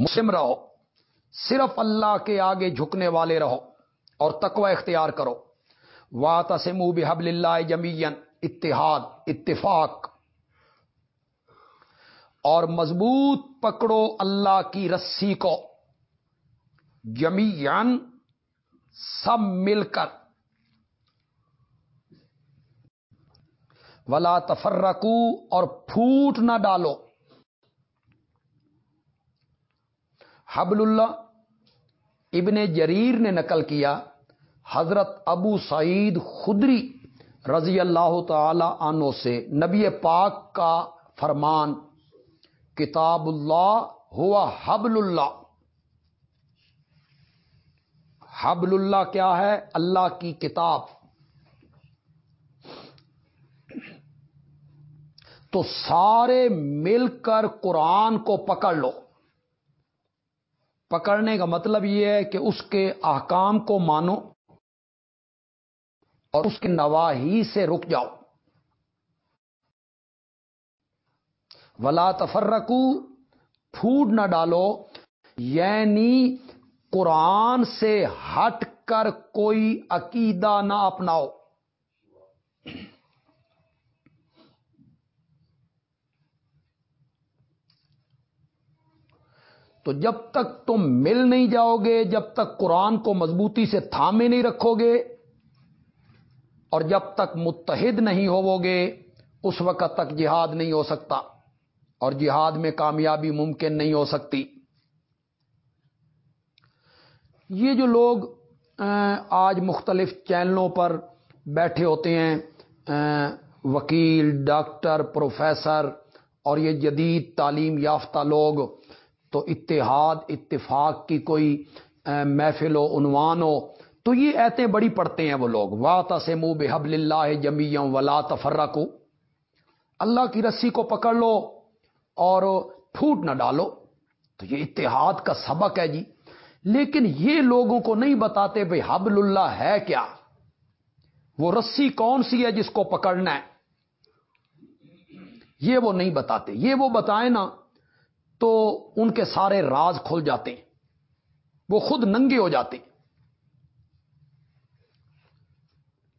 مسلم رہو، صرف اللہ کے آگے جھکنے والے رہو اور تقوی اختیار کرو۔ وا تسم بحب اللہ جمین اتحاد، اتفاق۔ اور مضبوط پکڑو اللہ کی رسی کو۔ جمیان سب مل کر۔ ولا تفرقو اور پھوٹ نہ ڈالو۔ حبل اللہ، ابن جریر نے نقل کیا، حضرت ابو سعید خدری رضی اللہ تعالی عنہ سے نبی پاک کا فرمان، کتاب اللہ ہوا حبل اللہ۔ حبل اللہ کیا ہے؟ اللہ کی کتاب۔ تو سارے مل کر قرآن کو پکڑ لو۔ پکڑنے کا مطلب یہ ہے کہ اس کے احکام کو مانو اور اس کی نواحی سے رک جاؤ۔ ولا تفرقو پھوٹ نہ ڈالو۔ یعنی قرآن سے ہٹ کر کوئی عقیدہ نہ اپناؤ۔ تو جب تک تم مل نہیں جاؤ گے، جب تک قرآن کو مضبوطی سے تھامے نہیں رکھو گے، اور جب تک متحد نہیں ہوو گے، اس وقت تک جہاد نہیں ہو سکتا، اور جہاد میں کامیابی ممکن نہیں ہو سکتی۔ یہ جو لوگ آج مختلف چینلوں پر بیٹھے ہوتے ہیں وکیل، ڈاکٹر، پروفیسر، اور یہ جدید تعلیم یافتہ لوگ تو اتحاد، اتفاق کی کوئی محفل و عنوان ہو۔ تو یہ ایتیں بڑی پڑھتے ہیں وہ لوگ۔ وا سے منہ بے حب اللہ جمی ولا تفرا اللہ کی رسی کو پکڑ لو اور پھوٹ نہ ڈالو۔ تو یہ اتحاد کا سبق ہے جی۔ لیکن یہ لوگوں کو نہیں بتاتے بھائی حبل اللہ ہے کیا۔ وہ رسی کون سی ہے جس کو پکڑنا ہے؟ یہ وہ نہیں بتاتے۔ یہ وہ بتائیں نا۔ تو ان کے سارے راز کھل جاتے ہیں۔ وہ خود ننگے ہو جاتے ہیں۔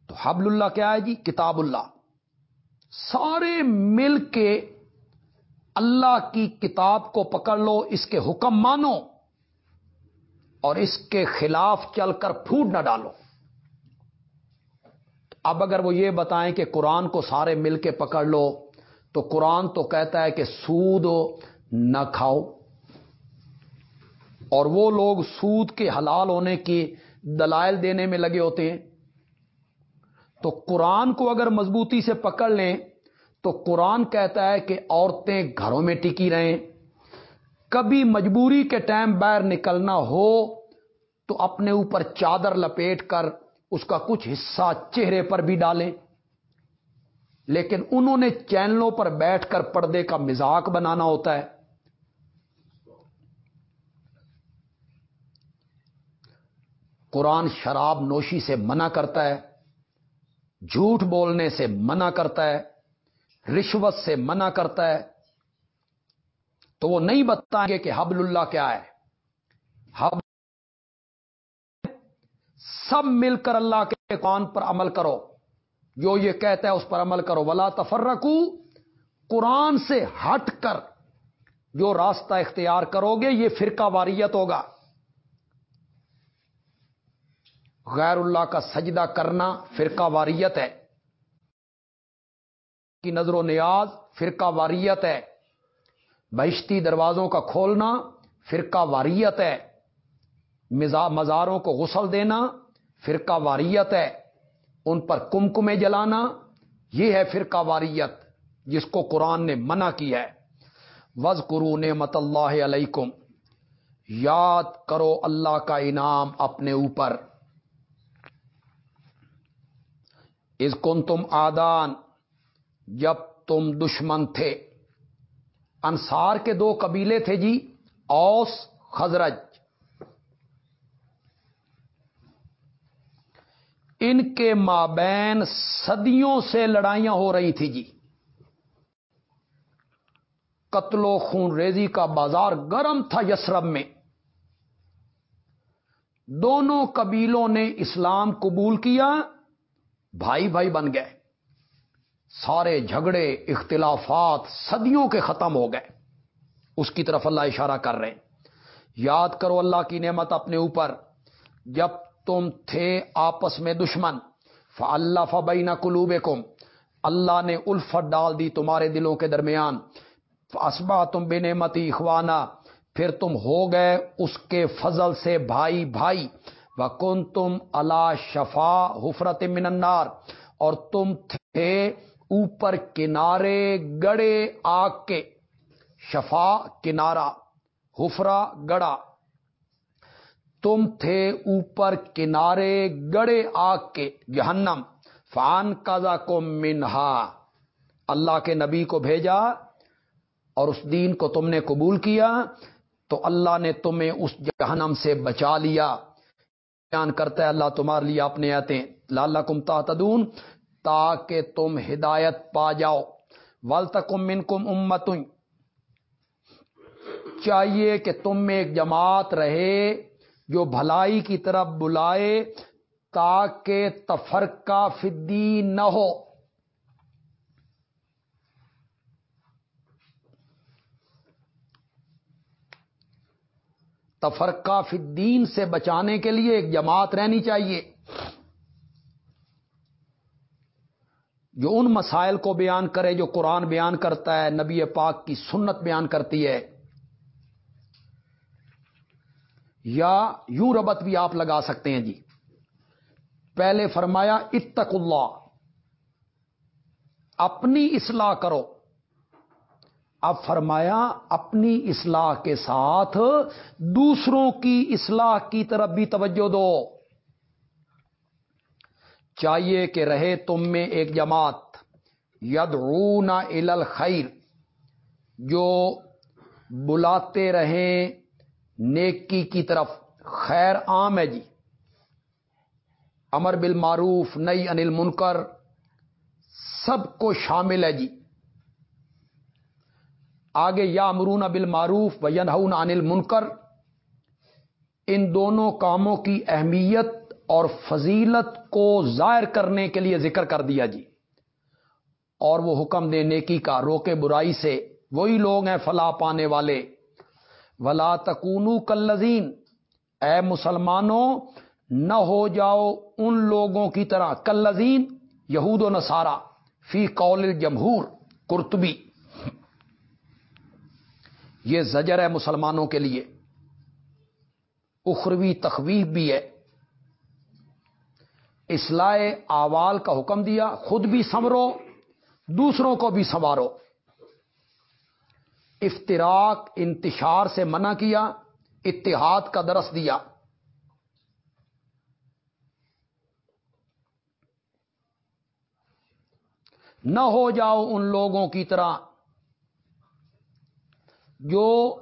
تو حبل اللہ کیا ہے جی؟ کتاب اللہ۔ سارے مل کے اللہ کی کتاب کو پکڑ لو، اس کے حکم مانو اور اس کے خلاف چل کر پھوٹ نہ ڈالو۔ اب اگر وہ یہ بتائیں کہ قرآن کو سارے مل کے پکڑ لو، تو قرآن تو کہتا ہے کہ سود نہ کھاؤ۔ اور وہ لوگ سود کے حلال ہونے کی دلائل دینے میں لگے ہوتے ہیں۔ تو قرآن کو اگر مضبوطی سے پکڑ لیں، تو قرآن کہتا ہے کہ عورتیں گھروں میں ٹکی رہیں۔ کبھی مجبوری کے ٹائم باہر نکلنا ہو، تو اپنے اوپر چادر لپیٹ کر اس کا کچھ حصہ چہرے پر بھی ڈالیں۔ لیکن انہوں نے چینلوں پر بیٹھ کر پردے کا مزاق بنانا ہوتا ہے۔ قرآن شراب نوشی سے منع کرتا ہے، جھوٹ بولنے سے منع کرتا ہے، رشوت سے منع کرتا ہے۔ تو وہ نہیں بتائیں گے کہ حبل اللہ کیا ہے۔ حب سب مل کر اللہ کے قرآن پر عمل کرو۔ جو یہ کہتا ہے اس پر عمل کرو۔ ولا تفرقو قرآن سے ہٹ کر جو راستہ اختیار کرو گے، یہ فرقہ واریت ہوگا۔ غیر اللہ کا سجدہ کرنا فرقہ واریت ہے۔ کی نظر و نیاز فرقہ واریت ہے۔ بہشتی دروازوں کا کھولنا فرقہ واریت ہے۔ مزاروں کو غسل دینا فرقہ واریت ہے۔ ان پر کمکمے جلانا یہ ہے فرقہ واریت جس کو قرآن نے منع کی ہے۔ وز کرو نعمت اللہ علیکم۔ یاد کرو اللہ کا انعام اپنے اوپر۔ اس کن تم آدان، جب تم دشمن تھے۔ انصار کے دو قبیلے تھے جی اوس، خزرج۔ ان کے مابین صدیوں سے لڑائیاں ہو رہی تھی جی۔ قتل و خون ریزی کا بازار گرم تھا یسرب میں۔ دونوں قبیلوں نے اسلام قبول کیا۔ بھائی بھائی بن گئے۔ سارے جھگڑے، اختلافات صدیوں کے ختم ہو گئے۔ اس کی طرف اللہ اشارہ کر رہے ہیں۔ یاد کرو اللہ کی نعمت اپنے اوپر۔ جب تم تھے آپس میں دشمن ف اللہ فبین کلوب اللہ نے الفت ڈال دی تمہارے دلوں کے درمیان۔ اسبا تم بے نعمتی اخوانا پھر تم ہو گئے اس کے فضل سے بھائی بھائی۔ و کن تم اللہ شفا حفرت منار اور تم تھے اوپر کنارے گڑے آگ کے۔ شفا کنارا حفرا گڑا۔ تم تھے اوپر کنارے گڑے آگ کے، جہنم۔ فان کازا کو منہا اللہ کے نبی کو بھیجا اور اس دین کو تم نے قبول کیا تو اللہ نے تمہیں اس جہنم سے بچا لیا۔ بیان کرتا ہے، اللہ تمہارے لیے اپنے آتے لالا کم تدون تاکہ تم ہدایت پا جاؤ۔ ول منکم من چاہیے کہ تم میں ایک جماعت رہے جو بھلائی کی طرف بلائے، تاکہ تفرقہ فدی نہ ہو۔ تفرقہ فدین سے بچانے کے لیے ایک جماعت رہنی چاہیے۔ جو ان مسائل کو بیان کرے، جو قرآن بیان کرتا ہے، نبی پاک کی سنت بیان کرتی ہے۔ یا یوں ربط بھی آپ لگا سکتے ہیں جی۔ پہلے فرمایا اتق اللہ۔ اپنی اصلاح کرو۔ اب فرمایا اپنی اصلاح کے ساتھ دوسروں کی اصلاح کی طرف بھی توجہ دو۔ چاہیے کہ رہے تم میں ایک جماعت، یدعون ال الخیر، جو بلاتے رہیں نیکی کی طرف۔ خیر عام ہے جی۔ امر بالمعروف نئی انل منکر سب کو شامل ہے جی۔ آگے یا امرون بل معروف و ینہون انل منکر ان دونوں کاموں کی اہمیت اور فضیلت کو ظاہر کرنے کے لیے ذکر کر دیا جی۔ اور وہ حکم دے نیکی کا روکے برائی سے۔ وہی لوگ ہیں فلا پانے والے۔ ولا تکونو کلزین اے مسلمانوں، نہ ہو جاؤ ان لوگوں کی طرح کلزین یہود و نصارہ۔ فی قول جمہور کرتبی یہ زجر ہے مسلمانوں کے لیے۔ اخروی تخویف بھی ہے۔ اصلاح آوال کا حکم دیا، خود بھی سنورو، دوسروں کو بھی سنوارو۔ افطراک انتشار سے منع کیا، اتحاد کا درس دیا۔ نہ ہو جاؤ ان لوگوں کی طرح جو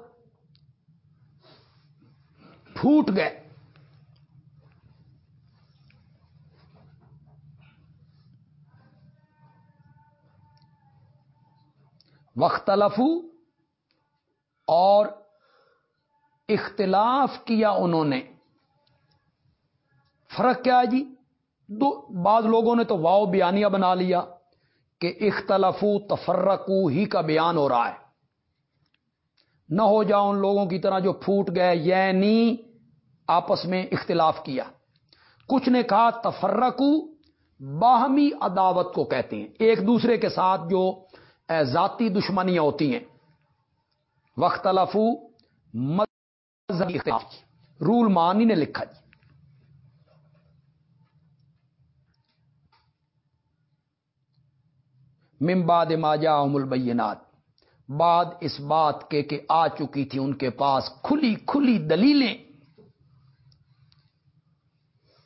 پھوٹ گئے۔ وختلف اور اختلاف کیا انہوں نے۔ فرق کیا ہے جی؟ دو، بعض لوگوں نے تو واؤ بیانیہ بنا لیا کہ اختلف تفرقو ہی کا بیان ہو رہا ہے۔ نہ ہو جاؤ ان لوگوں کی طرح جو پھوٹ گئے یعنی آپس میں اختلاف کیا۔ کچھ نے کہا، تفرقو، باہمی عداوت کو کہتے ہیں۔ ایک دوسرے کے ساتھ جو ذاتی دشمنیاں ہوتی ہیں۔ وقت لفو مذہبی اختلاف رول مانی نے لکھا جی۔ ممباد ماجا البینات۔ بعد اس بات کے کہ آ چکی تھی ان کے پاس کھلی کھلی دلیلیں۔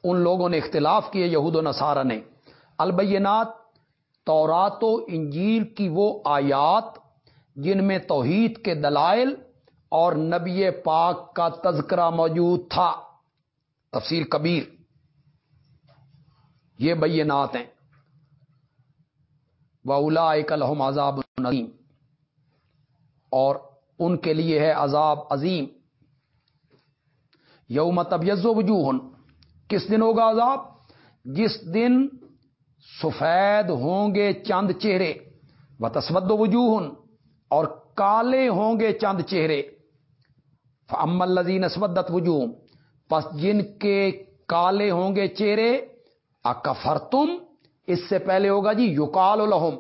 ان لوگوں نے اختلاف کیے، یہود و نصارہ نے۔ البینات، تورات و انجیل کی وہ آیات جن میں توحید کے دلائل اور نبی پاک کا تذکرہ موجود تھا۔ تفسیر کبیر۔ یہ بینات ہیں۔ اولا الحم عذاب العظیم اور ان کے لیے ہے عذاب عظیم. یوم تبیز و وجوہ. کس دن ہوگا عذاب؟ جس دن سفید ہوں گے چند چہرے. و تسود وجوہ. اور کالے ہوں گے چند چہرے. ام الزین اسودت وجوہ پس جن کے کالے ہوں گے چہرے اکفر تم اس سے پہلے ہوگا جی یوکال الحم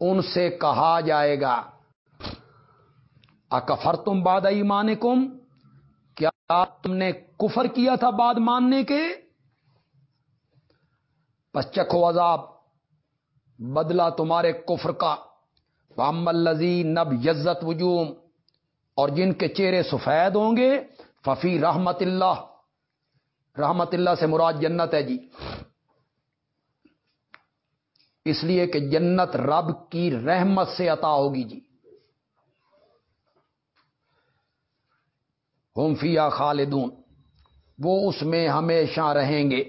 ان سے کہا جائے گا اکفر تم باد ایمان کم کیا تم نے کفر کیا تھا بعد ماننے کے؟ چکھو عذاب بدلا تمہارے کفر کا۔ وام الزی نب یزت وجوم اور جن کے چہرے سفید ہوں گے ففی رحمت اللہ رحمت اللہ سے مراد جنت ہے جی۔ اس لیے کہ جنت رب کی رحمت سے عطا ہوگی جی۔ ہوم فیا خالدون، وہ اس میں ہمیشہ رہیں گے۔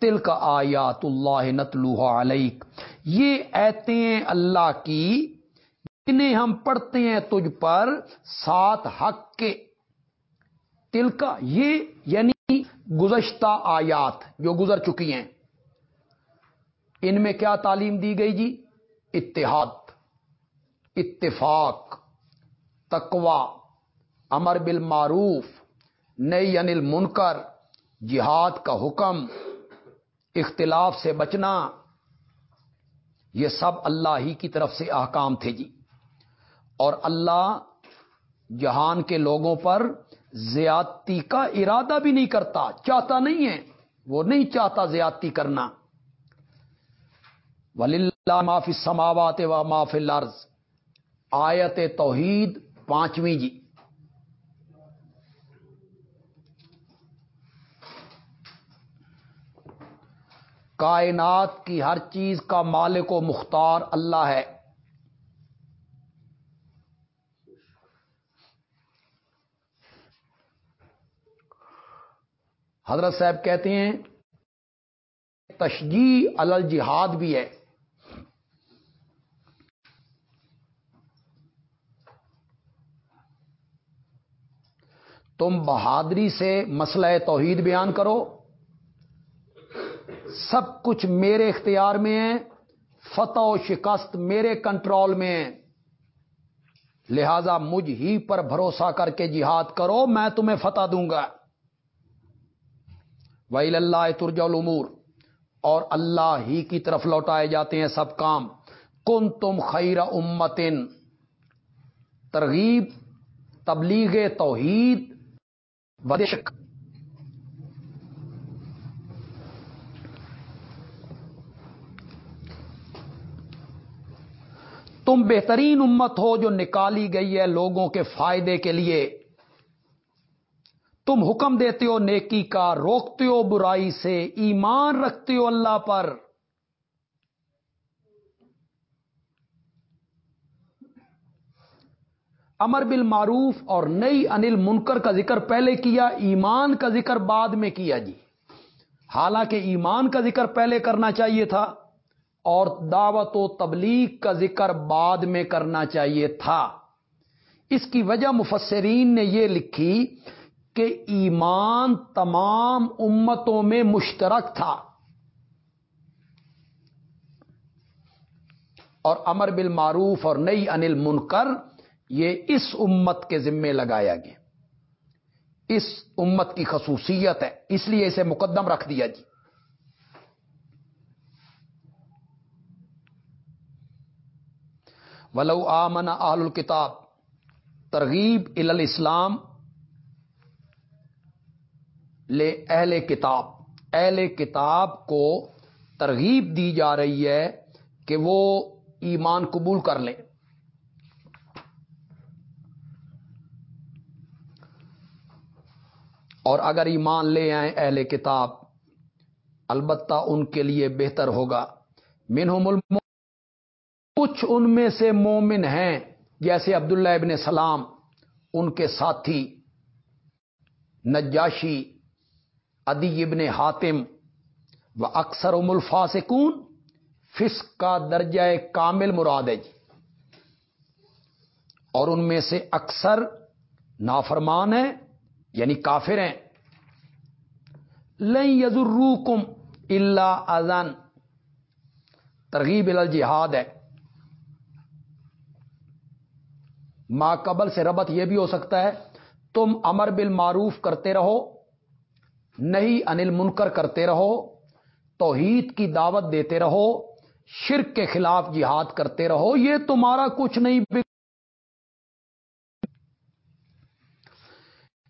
تل کا آیات اللہ نتلوہ علیک۔ یہ ایتے اللہ کی جنہیں ہم پڑھتے ہیں تجھ پر سات حق کے۔ تل کا یہ یعنی گزشتہ آیات جو گزر چکی ہیں۔ ان میں کیا تعلیم دی گئی جی؟ اتحاد، اتفاق تقوا امر بالمعروف نئی انل منکر جہاد کا حکم، اختلاف سے بچنا، یہ سب اللہ ہی کی طرف سے احکام تھے جی۔ اور اللہ جہان کے لوگوں پر زیادتی کا ارادہ بھی نہیں کرتا، چاہتا نہیں ہے، وہ نہیں چاہتا زیادتی کرنا۔ ولی اللہ معافی سماوات و معاف لرز آیت توحید پانچویں جی۔ کائنات کی ہر چیز کا مالک و مختار اللہ ہے۔ حضرت صاحب کہتے ہیں تشجیح الجہاد بھی ہے۔ تم بہادری سے مسئلہ توحید بیان کرو۔ سب کچھ میرے اختیار میں ہے۔ فتح و شکست میرے کنٹرول میں ہے۔ لہذا مجھ ہی پر بھروسہ کر کے جہاد کرو، میں تمہیں فتح دوں گا۔ ویل اللہ ترجا الامور اور اللہ ہی کی طرف لوٹائے جاتے ہیں سب کام۔ کن تم خیر امتن۔ ترغیب، تبلیغ توحید ودشک تم بہترین امت ہو جو نکالی گئی ہے لوگوں کے فائدے کے لیے۔ تم حکم دیتے ہو نیکی کا، روکتے ہو برائی سے، ایمان رکھتے ہو اللہ پر۔ امر بل معروف اور نئی انل منکر کا ذکر پہلے کیا، ایمان کا ذکر بعد میں کیا جی۔ حالانکہ ایمان کا ذکر پہلے کرنا چاہیے تھا اور دعوت و تبلیغ کا ذکر بعد میں کرنا چاہیے تھا۔ اس کی وجہ مفسرین نے یہ لکھی کہ ایمان تمام امتوں میں مشترک تھا۔ اور امر بالمعروف اور نئی انل منکر یہ اس امت کے ذمے لگایا گیا۔ اس امت کی خصوصیت ہے، اس لیے اسے مقدم رکھ دیا جی۔ ولو آمن آل الکتاب، ترغیب ال اسلام لے اہل کتاب۔ اہل کتاب کو ترغیب دی جا رہی ہے کہ وہ ایمان قبول کر لیں۔ اور اگر ایمان لے آئیں اہل کتاب، البتہ ان کے لیے بہتر ہوگا۔ منہم الم کچھ ان میں سے مومن ہیں، جیسے عبداللہ ابن سلام، ان کے ساتھی نجاشی ادی ابن حاتم، و اکثر ام الفاسکون فس کا درجہ کامل مراد ہے جی۔ اور ان میں سے اکثر نافرمان ہیں یعنی کافر ہیں. لئی یزرو کم اللہ ترغیب الجہاد ہے. ماں قبل سے ربط یہ بھی ہو سکتا ہے، تم امر بالمعروف کرتے رہو نہیں انل منکر کرتے رہو، توحید کی دعوت دیتے رہو، شرک کے خلاف جہاد کرتے رہو، یہ تمہارا کچھ نہیں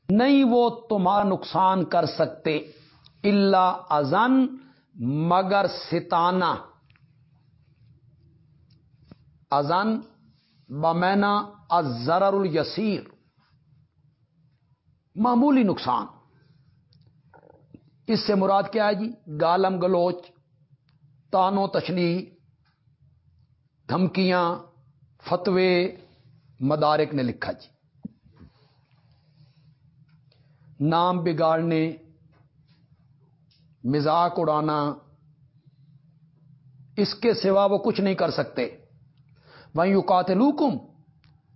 نہیں وہ تمہارا نقصان کر سکتے اللہ ازن مگر ستانا ازن بمینا ازرر الیسیر۔ معمولی نقصان۔ اس سے مراد کیا ہے جی؟ گالم گلوچ تانو تشنی، دھمکیاں، فتوے، مدارک نے لکھا جی۔ نام بگاڑنے، مزاق اڑانا، اس کے سوا وہ کچھ نہیں کر سکتے۔ وہیں یو قاتلوکم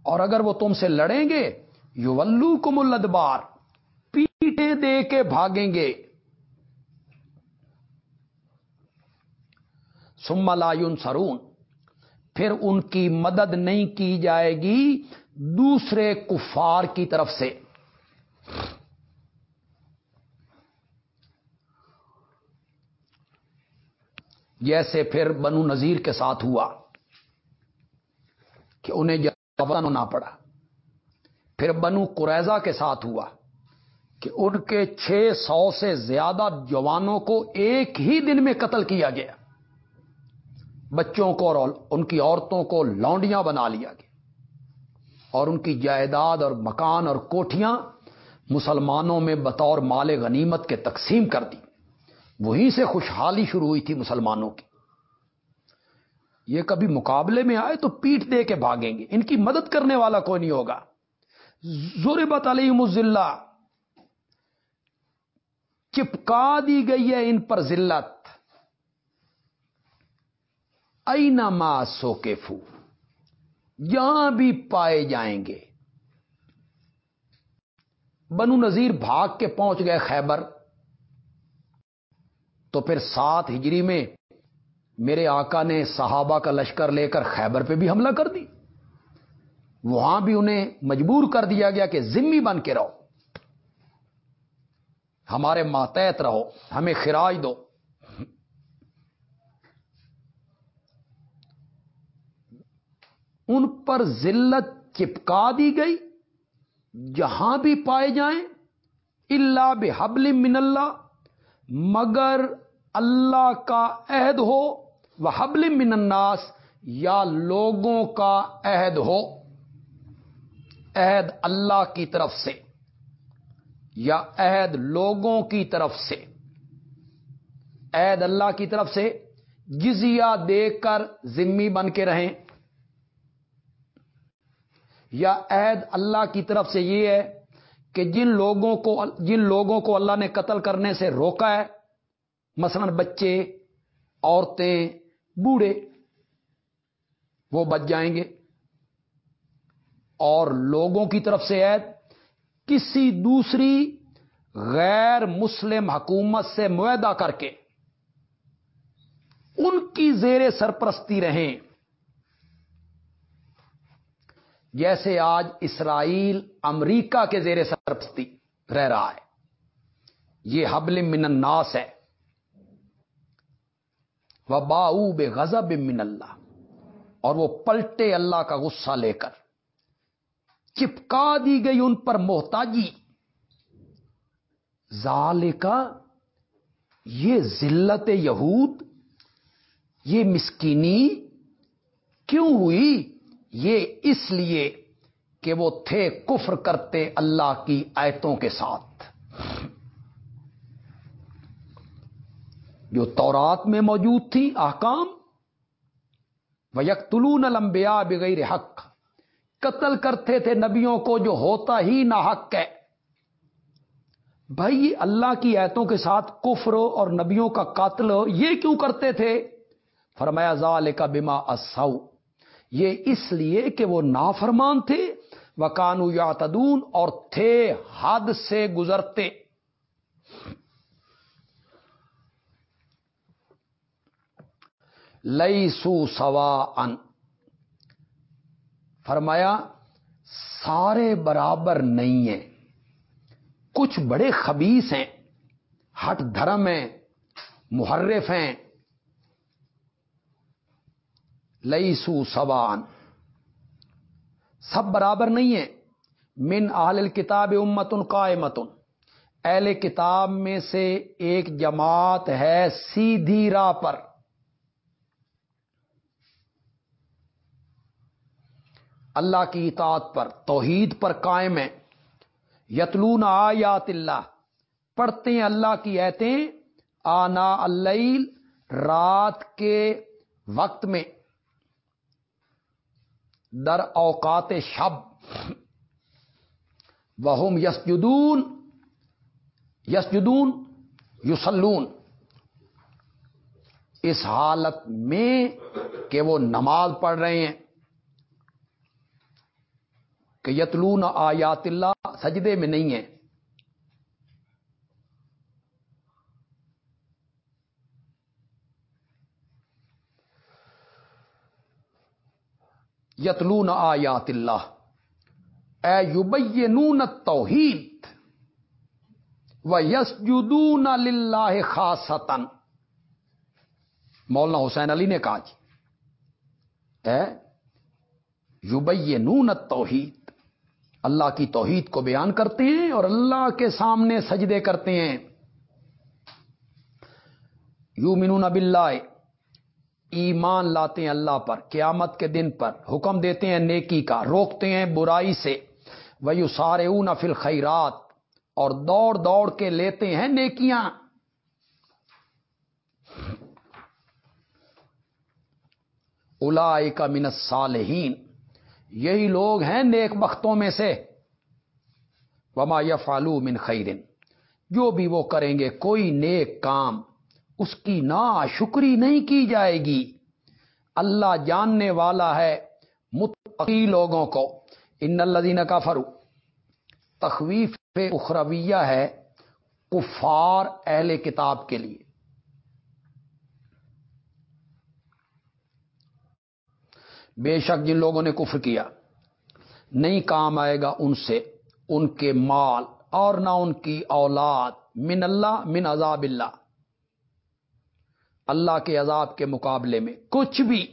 اور اگر وہ تم سے لڑیں گے یو ولو کم الدبار پیٹے دے کے بھاگیں گے۔ سم لا سرون پھر ان کی مدد نہیں کی جائے گی دوسرے کفار کی طرف سے۔ جیسے پھر بنو نذیر کے ساتھ ہوا کہ انہیں جانا پڑا۔ پھر بنو قریضہ کے ساتھ ہوا کہ ان کے چھ سو سے زیادہ جوانوں کو ایک ہی دن میں قتل کیا گیا۔ بچوں کو اور ان کی عورتوں کو لونڈیاں بنا لیا گیا۔ اور ان کی جائیداد اور مکان اور کوٹھیاں مسلمانوں میں بطور مال غنیمت کے تقسیم کر دی۔ وہیں سے خوشحالی شروع ہوئی تھی مسلمانوں کی۔ یہ کبھی مقابلے میں آئے تو پیٹ دے کے بھاگیں گے۔ ان کی مدد کرنے والا کوئی نہیں ہوگا؟ زور بت مزلہ چپکا دی گئی ہے ان پر ذلت۔ اینا سو کے فو جہاں بھی پائے جائیں گے۔ بنو نذیر بھاگ کے پہنچ گئے خیبر۔ تو پھر سات ہجری میں میرے آقا نے صحابہ کا لشکر لے کر خیبر پہ بھی حملہ کر دی۔ وہاں بھی انہیں مجبور کر دیا گیا کہ ذمی بن کے رہو۔ ہمارے ماتحت رہو، ہمیں خراج دو۔ ان پر ذلت چپکا دی گئی۔ جہاں بھی پائے جائیں اللہ بحبل من اللہ۔ مگر اللہ کا عہد ہو وہ حبل من الناس، یا لوگوں کا عہد ہو۔ عہد اللہ کی طرف سے یا عہد لوگوں کی طرف سے۔ عہد اللہ کی طرف سے جزیہ دے کر ذمی بن کے رہیں۔ یا عہد اللہ کی طرف سے یہ ہے کہ جن لوگوں کو جن لوگوں کو اللہ نے قتل کرنے سے روکا ہے، مثلا بچے، عورتیں، بوڑھے، وہ بچ جائیں گے۔ اور لوگوں کی طرف سے عید کسی دوسری غیر مسلم حکومت سے معاہدہ کر کے ان کی زیر سرپرستی رہیں۔ جیسے آج اسرائیل امریکہ کے زیر سرپستی رہ رہا ہے۔ یہ حبل من الناس ہے۔ باؤ بے غزب من اللہ۔ اور وہ پلٹے اللہ کا غصہ لے کر۔ چپکا دی گئی ان پر محتاجی۔ ظال کا یہ ذلت یہود، یہ مسکینی کیوں ہوئی؟ یہ اس لیے کہ وہ تھے کفر کرتے اللہ کی آیتوں کے ساتھ۔ جو تورات میں موجود تھی، احکام وہ یکتلون لمبیا بغیر حق۔ قتل کرتے تھے نبیوں کو جو ہوتا ہی نہ حق ہے۔ بھائی، اللہ کی ایتوں کے ساتھ کفر اور نبیوں کا قاتل یہ کیوں کرتے تھے؟ فرمایا ظال کا بیما یہ اس لیے کہ وہ نافرمان تھے وہ کانو یا تدون اور تھے حد سے گزرتے۔ لئی سو سوا ان فرمایا، سارے برابر نہیں ہیں، کچھ بڑے خبیص ہیں، ہٹ دھرم ہیں، محرف ہیں۔ لئی سو سوان سب برابر نہیں ہے من اہل کتاب امتن قائمتن۔ اہل کتاب میں سے ایک جماعت ہے سیدھی راہ پر۔ اللہ کی اطاعت پر، توحید پر قائم ہے یتلون آیات اللہ۔ پڑھتے ہیں اللہ کی ایتیں۔ آنا اللیل، رات کے وقت میں۔ در اوقات شب۔ وہم یسجدون یسجدون یوسلون اس حالت میں کہ وہ نماز پڑھ رہے ہیں۔ کہ یتلون آیات اللہ، سجدے میں نہیں ہے یتلون آیات اللہ۔ اے یبینون توحید و یس جدون اللہ خاصتن مولانا حسین علی نے کہا جی اے یبینون توحید اللہ کی توحید کو بیان کرتے ہیں اور اللہ کے سامنے سجدے کرتے ہیں۔ یو منون اب ایمان لاتے ہیں اللہ پر، قیامت کے دن پر۔ حکم دیتے ہیں نیکی کا، روکتے ہیں برائی سے۔ وہی سارے اون خیرات اور دوڑ دوڑ کے لیتے ہیں نیکیاں۔ الا من الصالحین، یہی لوگ ہیں نیک بختوں میں سے۔ وما یفالو من خیرن، جو بھی وہ کریں گے کوئی نیک کام۔ اس کی نا شکری نہیں کی جائے گی۔ اللہ جاننے والا ہے متقی لوگوں کو۔ ان الدین کا فرو تخویف اخرویہ ہے کفار اہل کتاب کے لیے۔ بے شک جن لوگوں نے کفر کیا، نہیں کام آئے گا ان سے، ان کے مال اور نہ ان کی اولاد۔ من اللہ، من عذاب اللہ۔ اللہ کے عذاب کے مقابلے میں کچھ بھی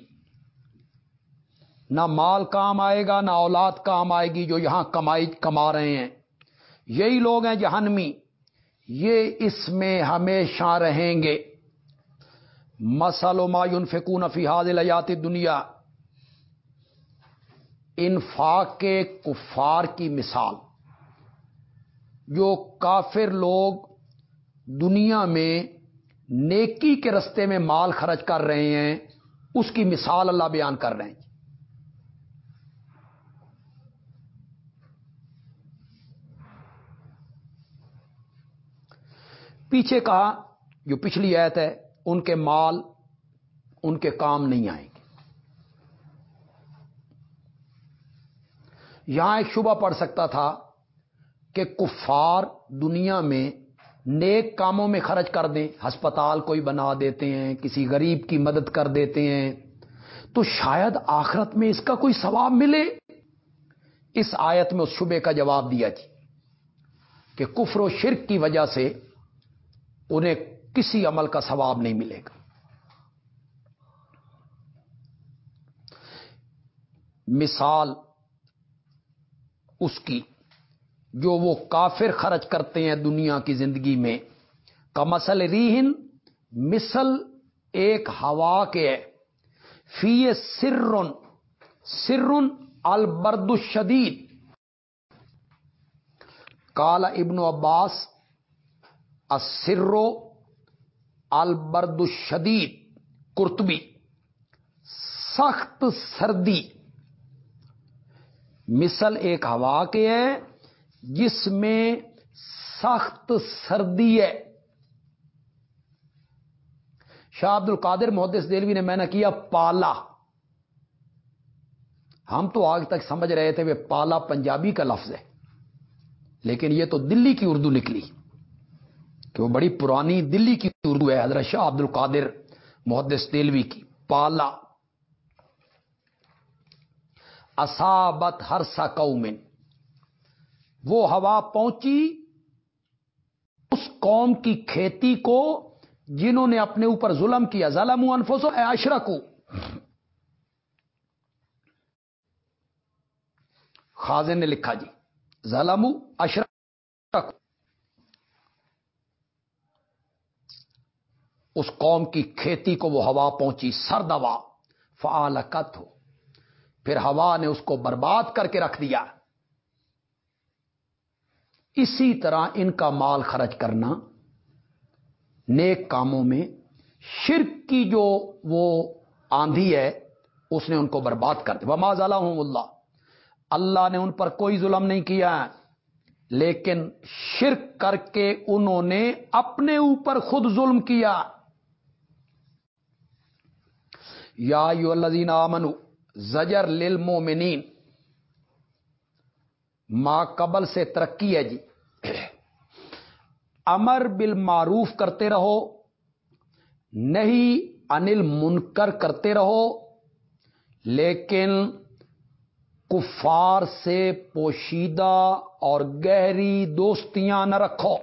نہ مال کام آئے گا، نہ اولاد کام آئے گی جو یہاں کمائی کما رہے ہیں۔ یہی لوگ ہیں جہنمی۔ یہ اس میں ہمیشہ رہیں گے۔ مسل و مایون فکون فیحاد الیات دنیا انفاق کے کفار کی مثال۔ جو کافر لوگ دنیا میں نیکی کے رستے میں مال خرچ کر رہے ہیں، اس کی مثال اللہ بیان کر رہے ہیں۔ پیچھے کہا، جو پچھلی ایت ہے، ان کے مال، ان کے کام نہیں آئیں گے۔ یہاں ایک شبہ پڑ سکتا تھا کہ کفار دنیا میں نیک کاموں میں خرچ کر دیں، ہسپتال کوئی بنا دیتے ہیں، کسی غریب کی مدد کر دیتے ہیں، تو شاید آخرت میں اس کا کوئی ثواب ملے۔ اس آیت میں اس شبے کا جواب دیا جی کہ کفر و شرک کی وجہ سے انہیں کسی عمل کا ثواب نہیں ملے گا۔ مثال اس کی۔ جو وہ کافر خرچ کرتے ہیں دنیا کی زندگی میں۔ کا مسل ریہن، مثل ایک ہوا کے فی سرن سرن البرد الشدید۔ کالا ابن عباس اسرو البرد الشدید۔ کرتبی سخت سردی۔ مثل ایک ہوا کے ہے۔ جس میں سخت سردی ہے۔ شاہ عبد القادر محدث دلوی نے میں نے کیا پالا۔ ہم تو آج تک سمجھ رہے تھے وہ پالا پنجابی کا لفظ ہے، لیکن یہ تو دلی کی اردو نکلی۔ کہ وہ بڑی پرانی دلی کی اردو ہے، حضرت شاہ عبد القادر محدث دلوی کی۔ پالا۔ اصابت ہر سا قومن۔ وہ ہوا پہنچی اس قوم کی کھیتی کو جنہوں نے اپنے اوپر ظلم کیا۔ ظلم انفسو اے اشرا کو خازن نے لکھا جی ظلم اشرا اس قوم کی کھیتی کو وہ ہوا پہنچی سرد ہوا فعالکت ہو پھر ہوا نے اس کو برباد کر کے رکھ دیا۔ اسی طرح ان کا مال خرچ کرنا، نیک کاموں میں شرک کی جو وہ آندھی ہے، اس نے ان کو برباد کر دیا۔ وہ ہوں اللہ اللہ نے ان پر کوئی ظلم نہیں کیا۔ لیکن شرک کر کے انہوں نے اپنے اوپر خود ظلم کیا۔ یا یو اللہ آمنو زجر للمومنین ماں قبل سے ترقی ہے جی۔ امر بالمعروف کرتے رہو نہیں انل منکر کرتے رہو، لیکن کفار سے پوشیدہ اور گہری دوستیاں نہ رکھو۔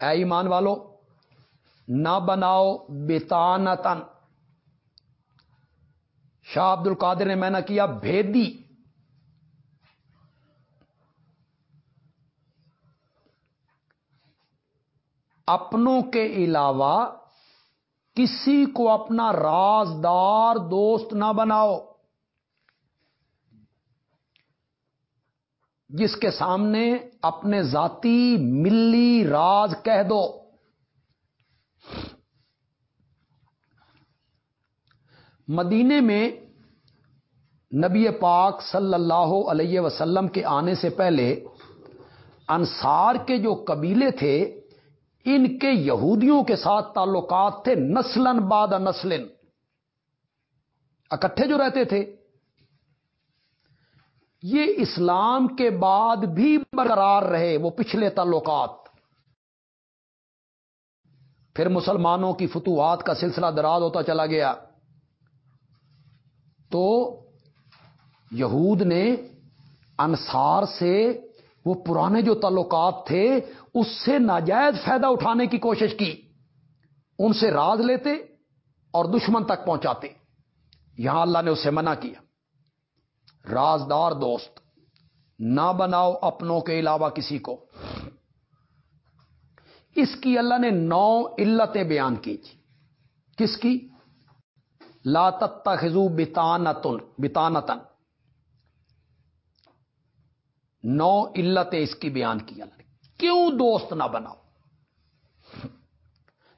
اے ایمان والو، نہ بناؤ بتانتن شاہ عبد القادر نے میں نے کیا، بھیدی۔ اپنوں کے علاوہ کسی کو اپنا رازدار دوست نہ بناؤ۔ جس کے سامنے اپنے ذاتی ملی راز کہہ دو۔ مدینے میں نبی پاک صلی اللہ علیہ وسلم کے آنے سے پہلے انصار کے جو قبیلے تھے ان کے یہودیوں کے ساتھ تعلقات تھے نسلن باد نسلن اکٹھے جو رہتے تھے۔ یہ اسلام کے بعد بھی برقرار رہے وہ پچھلے تعلقات۔ پھر مسلمانوں کی فتوحات کا سلسلہ دراز ہوتا چلا گیا۔ تو یہود نے انصار سے وہ پرانے جو تعلقات تھے، اس سے ناجائز فائدہ اٹھانے کی کوشش کی۔ ان سے راز لیتے اور دشمن تک پہنچاتے۔ یہاں اللہ نے اسے منع کیا۔ رازدار دوست، نہ بناؤ اپنوں کے علاوہ کسی کو۔ اس کی اللہ نے نو علتیں بیان کی جی کس کی؟ لا خزو بتانتن بتانتن نو علتیں اس کی بیان کی اللہ نے۔ کیوں دوست نہ بناؤ؟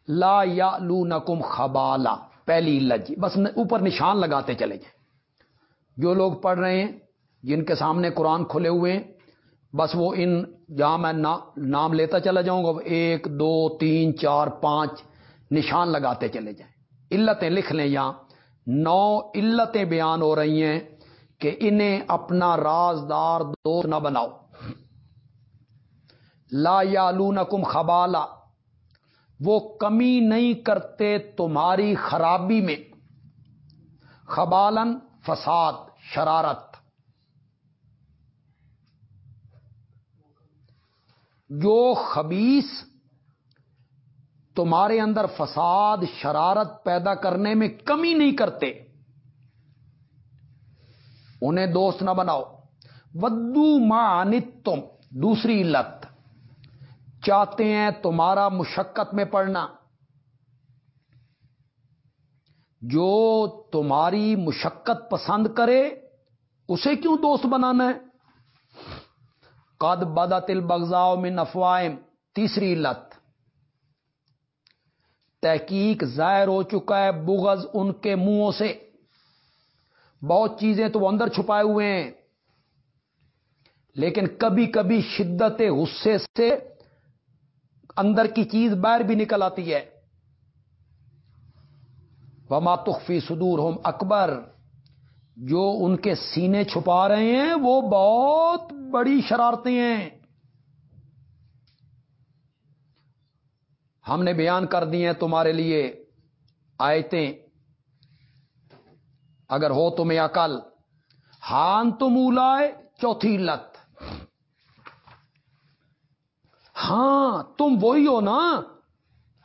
لا یا لو نکم خبالا، پہلی علت جی۔ بس اوپر نشان لگاتے چلے جائیں۔ جو لوگ پڑھ رہے ہیں، جن کے سامنے قرآن کھلے ہوئے ہیں، بس وہ ان، جہاں میں نام لیتا چلا جاؤں گا ایک، دو، تین، چار، پانچ نشان لگاتے چلے جائیں۔ علتیں لکھ لیں یہاں۔ نو علتیں بیان ہو رہی ہیں۔ کہ انہیں اپنا رازدار دوست نہ بناؤ۔ لا یا خبالا، وہ کمی نہیں کرتے تمہاری خرابی میں۔ خبالن، فساد، شرارت۔ جو خبیس تمہارے اندر فساد، شرارت پیدا کرنے میں کمی نہیں کرتے انہیں دوست نہ بناؤ۔ ودو مانت تم دوسری لت۔ چاہتے ہیں تمہارا مشقت میں پڑنا۔ جو تمہاری مشقت پسند کرے، اسے کیوں دوست بنانا ہے؟ قد بدا تل بغذاؤ میں نفوائم تیسری لت۔ تحقیق ظاہر ہو چکا ہے بغض ان کے منہوں سے۔ بہت چیزیں تو وہ اندر چھپائے ہوئے ہیں۔ لیکن کبھی کبھی شدت غصے سے اندر کی چیز باہر بھی نکل آتی ہے۔ وما تخفی صدور ہوم اکبر۔ جو ان کے سینے چھپا رہے ہیں، وہ بہت بڑی شرارتیں ہیں۔ ہم نے بیان کر دی ہیں تمہارے لیے آیتیں۔ اگر ہو تمہیں عقل، ہان تم اولائے چوتھی لت۔ ہاں تم وہی ہو نا؟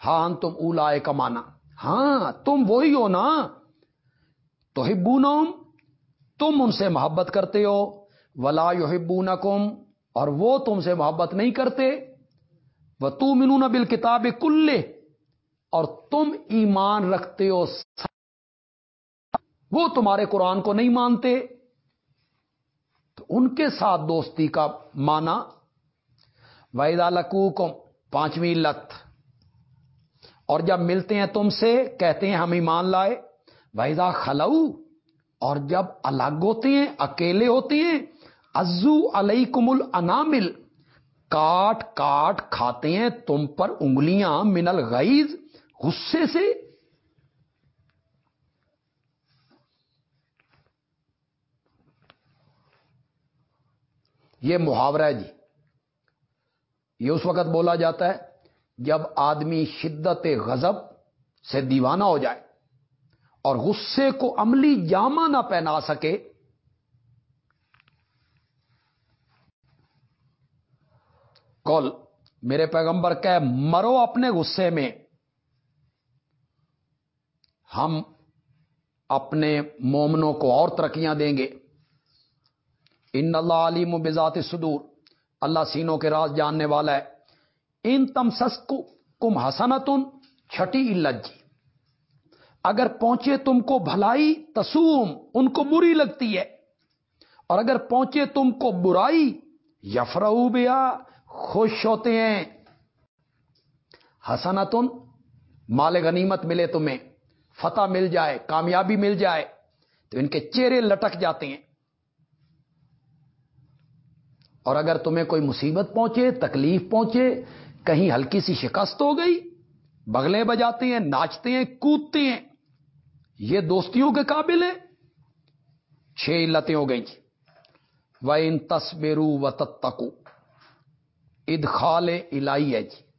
ہان تم اولائے کمانا ہاں تم وہی ہو نا؟ تو ہبو تم ان سے محبت کرتے ہو۔ ولا یو ہبو اور وہ تم سے محبت نہیں کرتے۔ وہ تو منون بل کتاب کلے اور تم ایمان رکھتے ہو۔ وہ تمہارے قرآن کو نہیں مانتے۔ تو ان کے ساتھ دوستی کا مانا ویدا لکو کو پانچویں لت۔ اور جب ملتے ہیں تم سے، کہتے ہیں ہم ایمان لائے۔ ویدا خلو اور جب الگ ہوتے ہیں، اکیلے ہوتے ہیں ازو علیہ کمل انامل کاٹ کاٹ کھاتے ہیں تم پر انگلیاں منل غیز غصے سے۔ یہ محاورہ ہے جی۔ یہ اس وقت بولا جاتا ہے جب آدمی شدت غضب سے دیوانہ ہو جائے اور غصے کو عملی جامہ نہ پہنا سکے۔ کال میرے پیغمبر کہ مرو اپنے غصے میں۔ ہم اپنے مومنوں کو اور ترقیاں دیں گے۔ ان اللہ علیم و بذات صدور، اللہ سینوں کے راز جاننے والا ہے۔ ان تم سسکو کم حسنتن، چھٹی جی اگر پہنچے تم کو بھلائی، تسوم ان کو بری لگتی ہے۔ اور اگر پہنچے تم کو برائی یفرو بیا خوش ہوتے ہیں۔ حسنتن، مال غنیمت ملے تمہیں۔ فتح مل جائے، کامیابی مل جائے۔ تو ان کے چہرے لٹک جاتے ہیں۔ اور اگر تمہیں کوئی مصیبت پہنچے، تکلیف پہنچے، کہیں ہلکی سی شکست ہو گئی، بغلے بجاتے ہیں، ناچتے ہیں، کودتے ہیں، یہ دوستیوں کے قابل ہے چھ علتیں ہو گئی جی۔ وہ ان تصبرو و تتکو ادخال الائی ہے جی۔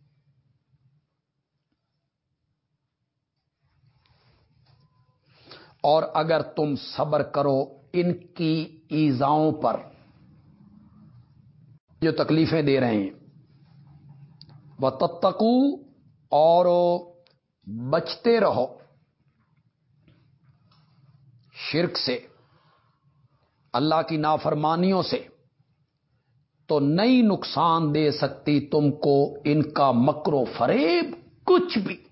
اور اگر تم صبر کرو ان کی ایزاؤں پر۔ جو تکلیفیں دے رہے ہیں۔ وہ تتکو اور بچتے رہو شرک سے، اللہ کی نافرمانیوں سے۔ تو نئی نقصان دے سکتی تم کو ان کا مکرو فریب کچھ بھی۔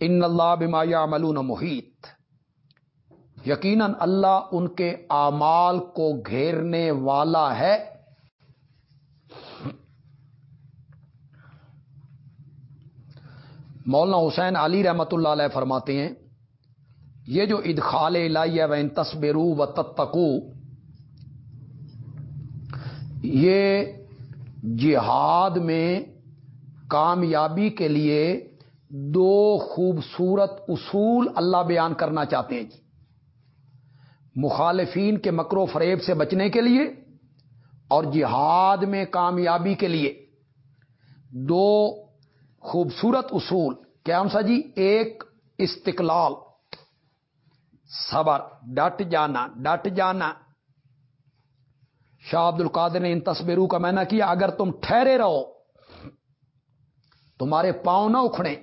ان اللہ بما یعملون محیط۔ یقیناً اللہ ان کے اعمال کو گھیرنے والا ہے۔ مولانا حسین علی رحمت اللہ علیہ فرماتے ہیں، یہ جو ادخال الہیہ و ان تصبرو و تتقو یہ جہاد میں کامیابی کے لیے دو خوبصورت اصول اللہ بیان کرنا چاہتے ہیں۔ جی مخالفین کے مکرو فریب سے بچنے کے لیے اور جہاد میں کامیابی کے لیے دو خوبصورت اصول۔ کیا سا جی؟ ایک، استقلال۔ صبر، ڈٹ جانا ڈٹ جانا۔ شاہ عبد القادر نے ان تصویروں کا میں کیا، اگر تم ٹھہرے رہو، تمہارے پاؤں نہ اکھڑیں۔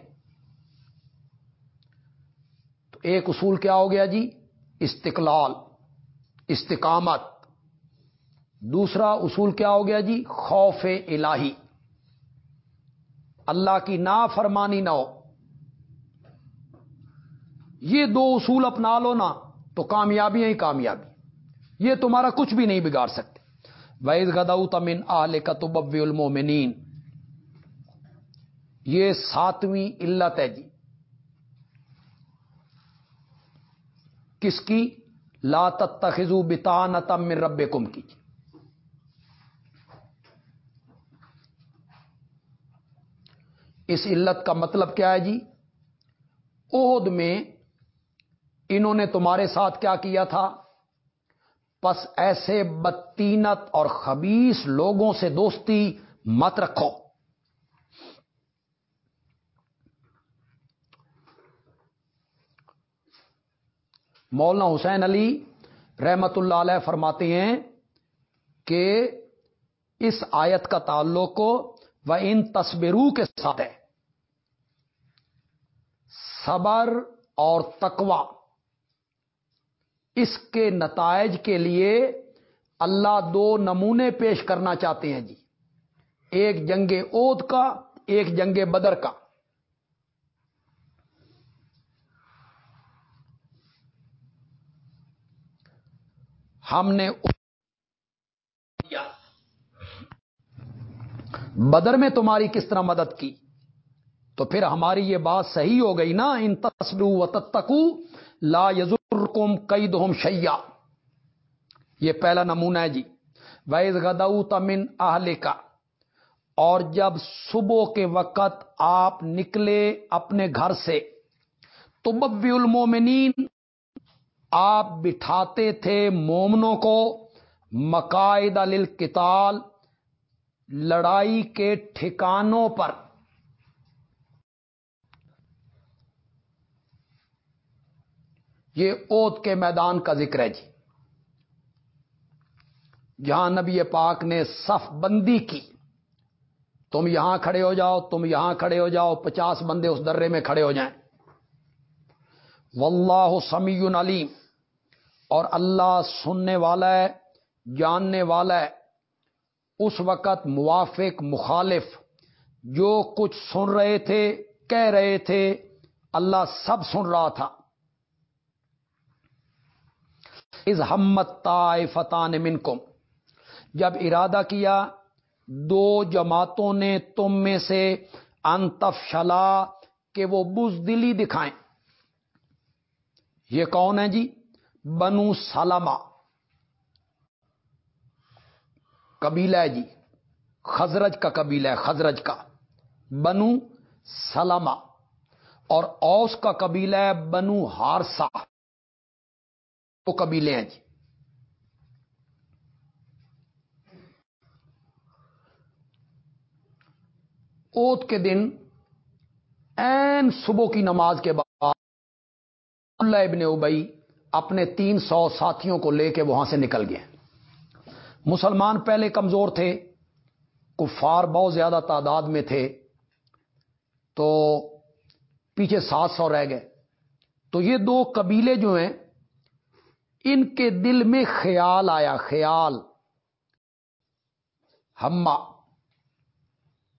ایک اصول کیا ہو گیا جی؟ استقلال۔ استقامت۔ دوسرا اصول کیا ہو گیا جی؟ خوف الہی۔ اللہ کی نا فرمانی نہ ہو۔ یہ دو اصول اپنا لو نا تو کامیابی ہی کامیابی۔ یہ تمہارا کچھ بھی نہیں بگاڑ سکتے۔ وید گداؤ تمن آل کا تو بب یہ ساتویں علت ہے جی۔ کس کی؟ لا تتخذو بتانتم من ربکم کی۔ اس علت کا مطلب کیا ہے جی؟ عہد میں انہوں نے تمہارے ساتھ کیا کیا تھا؟ پس ایسے بتینت اور خبیص لوگوں سے دوستی مت رکھو۔ مولانا حسین علی رحمت اللہ علیہ فرماتے ہیں کہ اس آیت کا تعلق و ان تصبرو کے ساتھ ہے۔ صبر اور تقوا اس کے نتائج کے لیے اللہ دو نمونے پیش کرنا چاہتے ہیں جی۔ ایک جنگ اوت کا، ایک جنگ بدر کا۔ ہم نے بدر میں تمہاری کس طرح مدد کی؟ تو پھر ہماری یہ بات صحیح ہو گئی نا۔ ان تصلو و تتکو لا یزر کم کئی دوم شیا یہ پہلا نمونہ ہے جی۔ ویز گداؤ تمن اہل کا اور جب صبح کے وقت آپ نکلے اپنے گھر سے تو ببی المومنین آپ بٹھاتے تھے مومنوں کو مقاعد للقتال، لڑائی کے ٹھکانوں پر۔ یہ اوت کے میدان کا ذکر ہے جی۔ جہاں نبی پاک نے صف بندی کی، تم یہاں کھڑے ہو جاؤ، تم یہاں کھڑے ہو جاؤ، پچاس بندے اس درے میں کھڑے ہو جائیں۔ واللہ سمیع علیم۔ اور اللہ سننے والا ہے، جاننے والا ہے۔ اس وقت موافق، مخالف جو کچھ سن رہے تھے، کہہ رہے تھے، اللہ سب سن رہا تھا۔ از ہمت فتان منکم۔ جب ارادہ کیا، دو جماعتوں نے تم میں سے انتف شلا کہ وہ بزدلی دکھائیں۔ یہ کون ہے جی؟ بنو سالما قبیلہ ہے جی خزرج کا قبیلہ ہے، خزرج کا۔ بنو سلما اور اوس کا قبیلہ ہے بنو ہارسا وہ قبیلے ہیں جی۔ اوت کے دن این صبح کی نماز کے بعد اللہ ابن ابئی اپنے تین سو ساتھیوں کو لے کے وہاں سے نکل گئے۔ مسلمان پہلے کمزور تھے، کفار بہت زیادہ تعداد میں تھے، تو پیچھے سات سو رہ گئے۔ تو یہ دو قبیلے جو ہیں، ان کے دل میں خیال آیا، خیال۔ ہما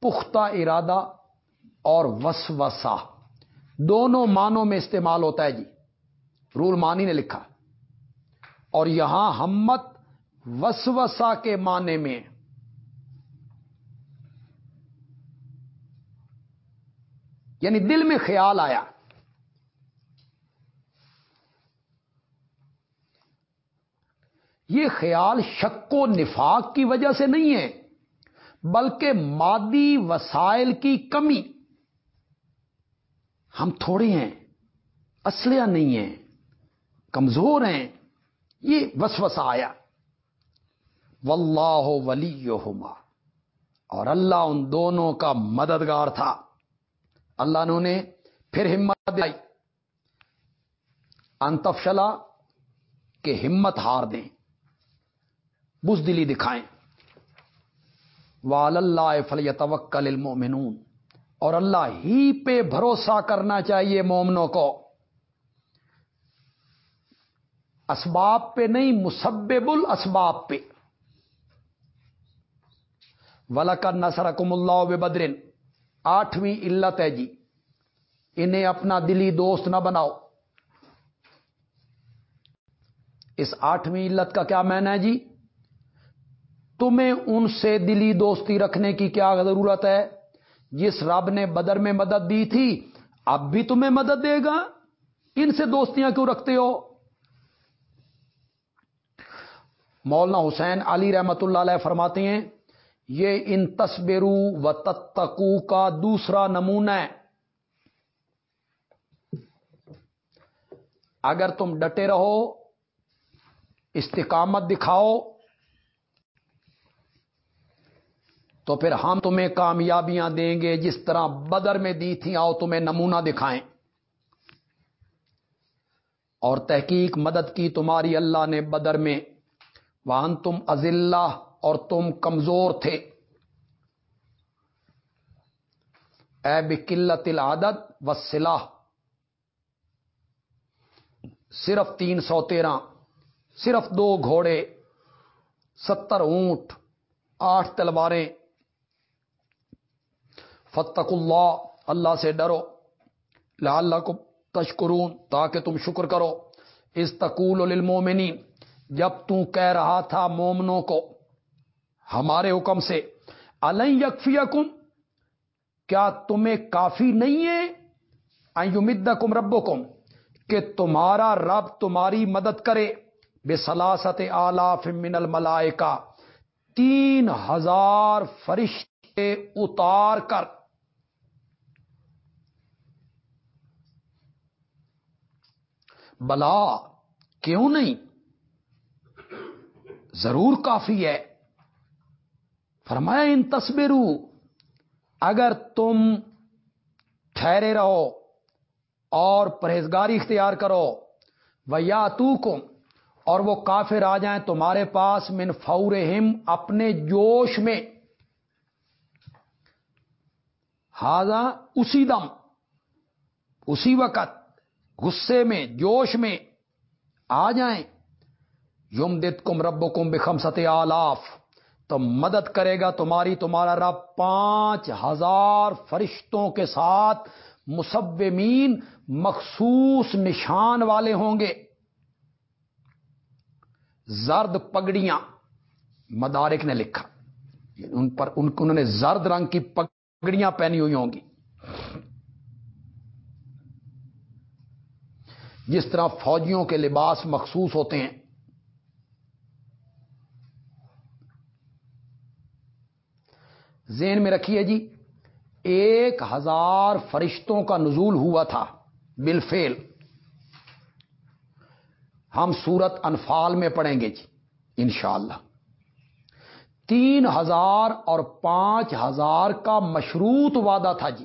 پختہ ارادہ اور وسوسا دونوں مانوں میں استعمال ہوتا ہے جی۔ رول مانی نے لکھا۔ اور یہاں ہمت وسوسا کے معنی میں یعنی دل میں خیال آیا۔ یہ خیال شک و نفاق کی وجہ سے نہیں ہے، بلکہ مادی وسائل کی کمی۔ ہم تھوڑے ہیں اسلحہ نہیں ہیں۔ کمزور ہیں۔ یہ وسوسہ آیا۔ واللہ ولی اور اللہ ان دونوں کا مددگار تھا۔ اللہ نے انہیں پھر ہمت دلائی۔ انتفشلا کہ ہمت ہار دیں۔ بزدلی دکھائیں۔ وال اللہ فلی توکل المؤمنون۔ اور اللہ ہی پہ بھروسہ کرنا چاہیے مومنوں کو۔ اسباب پہ نہیں، مسبب الاسباب پہ۔ ولکر نسرکم اللہ بدرن آٹھویں علت ہے جی۔ انہیں اپنا دلی دوست نہ بناؤ۔ اس آٹھویں علت کا کیا معنی ہے جی؟ تمہیں ان سے دلی دوستی رکھنے کی کیا ضرورت ہے؟ جس رب نے بدر میں مدد دی تھی، اب بھی تمہیں مدد دے گا۔ ان سے دوستیاں کیوں رکھتے ہو؟ مولانا حسین علی رحمت اللہ علیہ فرماتے ہیں، یہ ان تصبرو و تتقو کا دوسرا نمونہ ہے۔ اگر تم ڈٹے رہو، استقامت دکھاؤ، تو پھر ہم تمہیں کامیابیاں دیں گے۔ جس طرح بدر میں دی تھی آؤ تمہیں نمونہ دکھائیں۔ اور تحقیق مدد کی تمہاری اللہ نے بدر میں۔ وہاں تم ازلہ اور تم کمزور تھے۔ اے بکلت العدد و صرف تین سو تیرہ، صرف دو گھوڑے، ستر اونٹ، آٹھ تلواریں۔ فتق اللہ اللہ سے ڈرو۔ اللہ کو تشکرون، تاکہ تم شکر کرو۔ اس تقول للمومنین جب تو کہہ رہا تھا مومنوں کو، ہمارے حکم سے الگ یکفیکم کیا تمہیں کافی نہیں ہے؟ کم رب کم کہ تمہارا رب تمہاری مدد کرے بے سلاست آلاف من الملائکہ، تین ہزار فرشتے اتار کر۔ بلا، کیوں نہیں؟ ضرور کافی ہے۔ فرمایا، ان تصویروں اگر تم ٹھہرے رہو اور پرہیزگاری اختیار کرو و یا اور وہ کافر آ جائیں تمہارے پاس من فور اپنے جوش میں۔ ہاضا اسی دم، اسی وقت، غصے میں، جوش میں آ جائیں۔ یوم دت کم رب کم بخم ست آلاف، تو مدد کرے گا تمہاری، تمہارا رب پانچ ہزار فرشتوں کے ساتھ مسبمین مخصوص نشان والے ہوں گے۔ زرد پگڑیاں، مدارک نے لکھا، ان پر، ان کو انہوں نے زرد رنگ کی پگڑیاں پہنی ہوئی ہوں گی۔ جس طرح فوجیوں کے لباس مخصوص ہوتے ہیں زین میں رکھیے جی ایک ہزار فرشتوں کا نزول ہوا تھا بالفیل ہم سورت انفال میں پڑھیں گے جی انشاءاللہ۔ تین ہزار اور پانچ ہزار کا مشروط وعدہ تھا جی۔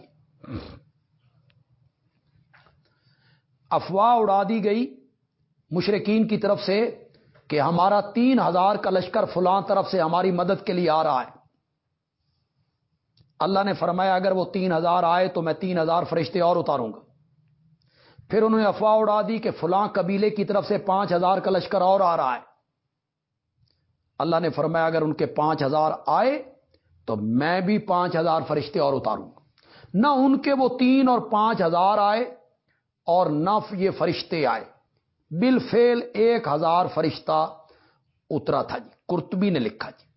افواہ اڑا دی گئی مشرقین کی طرف سے کہ ہمارا تین ہزار کا لشکر فلاں طرف سے ہماری مدد کے لیے آ رہا ہے۔ اللہ نے فرمایا، اگر وہ تین ہزار آئے تو میں تین ہزار فرشتے اور اتاروں گا۔ پھر انہوں نے افواہ اڑا دی کہ فلاں قبیلے کی طرف سے پانچ ہزار کا لشکر اور آ رہا ہے۔ اللہ نے فرمایا، اگر ان کے پانچ ہزار آئے تو میں بھی پانچ ہزار فرشتے اور اتاروں گا۔ نہ ان کے وہ تین اور پانچ ہزار آئے اور نہ یہ فرشتے آئے۔ بل فیل ایک ہزار فرشتہ اترا تھا جی کرتبی نے لکھا جی۔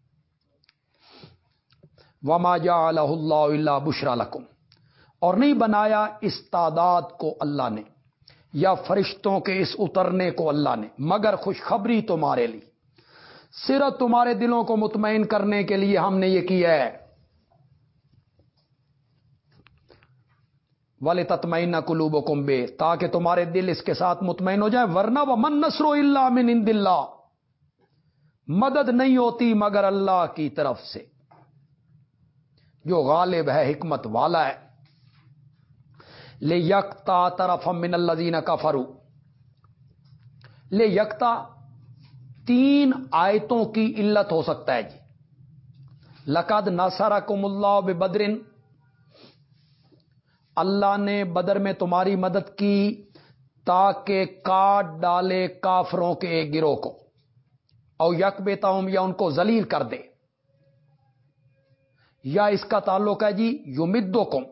وما جا اللہ اللہ بشرا لکم اور نہیں بنایا اس تعداد کو اللہ نے یا فرشتوں کے اس اترنے کو اللہ نے، مگر خوشخبری تمہارے لیے۔ صرف تمہارے دلوں کو مطمئن کرنے کے لیے ہم نے یہ کیا ہے۔ والے تطمئن کلوب و کمبے تاکہ تمہارے دل اس کے ساتھ مطمئن ہو جائے۔ ورنہ و من نسرو اللہ من ان دلہ مدد نہیں ہوتی مگر اللہ کی طرف سے۔ جو غالب ہے، حکمت والا ہے۔ لے یکتا طرف من الزین کا فرو لے یکتا تین آیتوں کی علت ہو سکتا ہے جی۔ لقد نسر کم اللہ بدرن اللہ نے بدر میں تمہاری مدد کی تاکہ کاٹ ڈالے کافروں کے گروہ کو۔ او یک بیتا ہوں یا ان کو ذلیل کر دے۔ یا اس کا تعلق ہے جی یومدو کم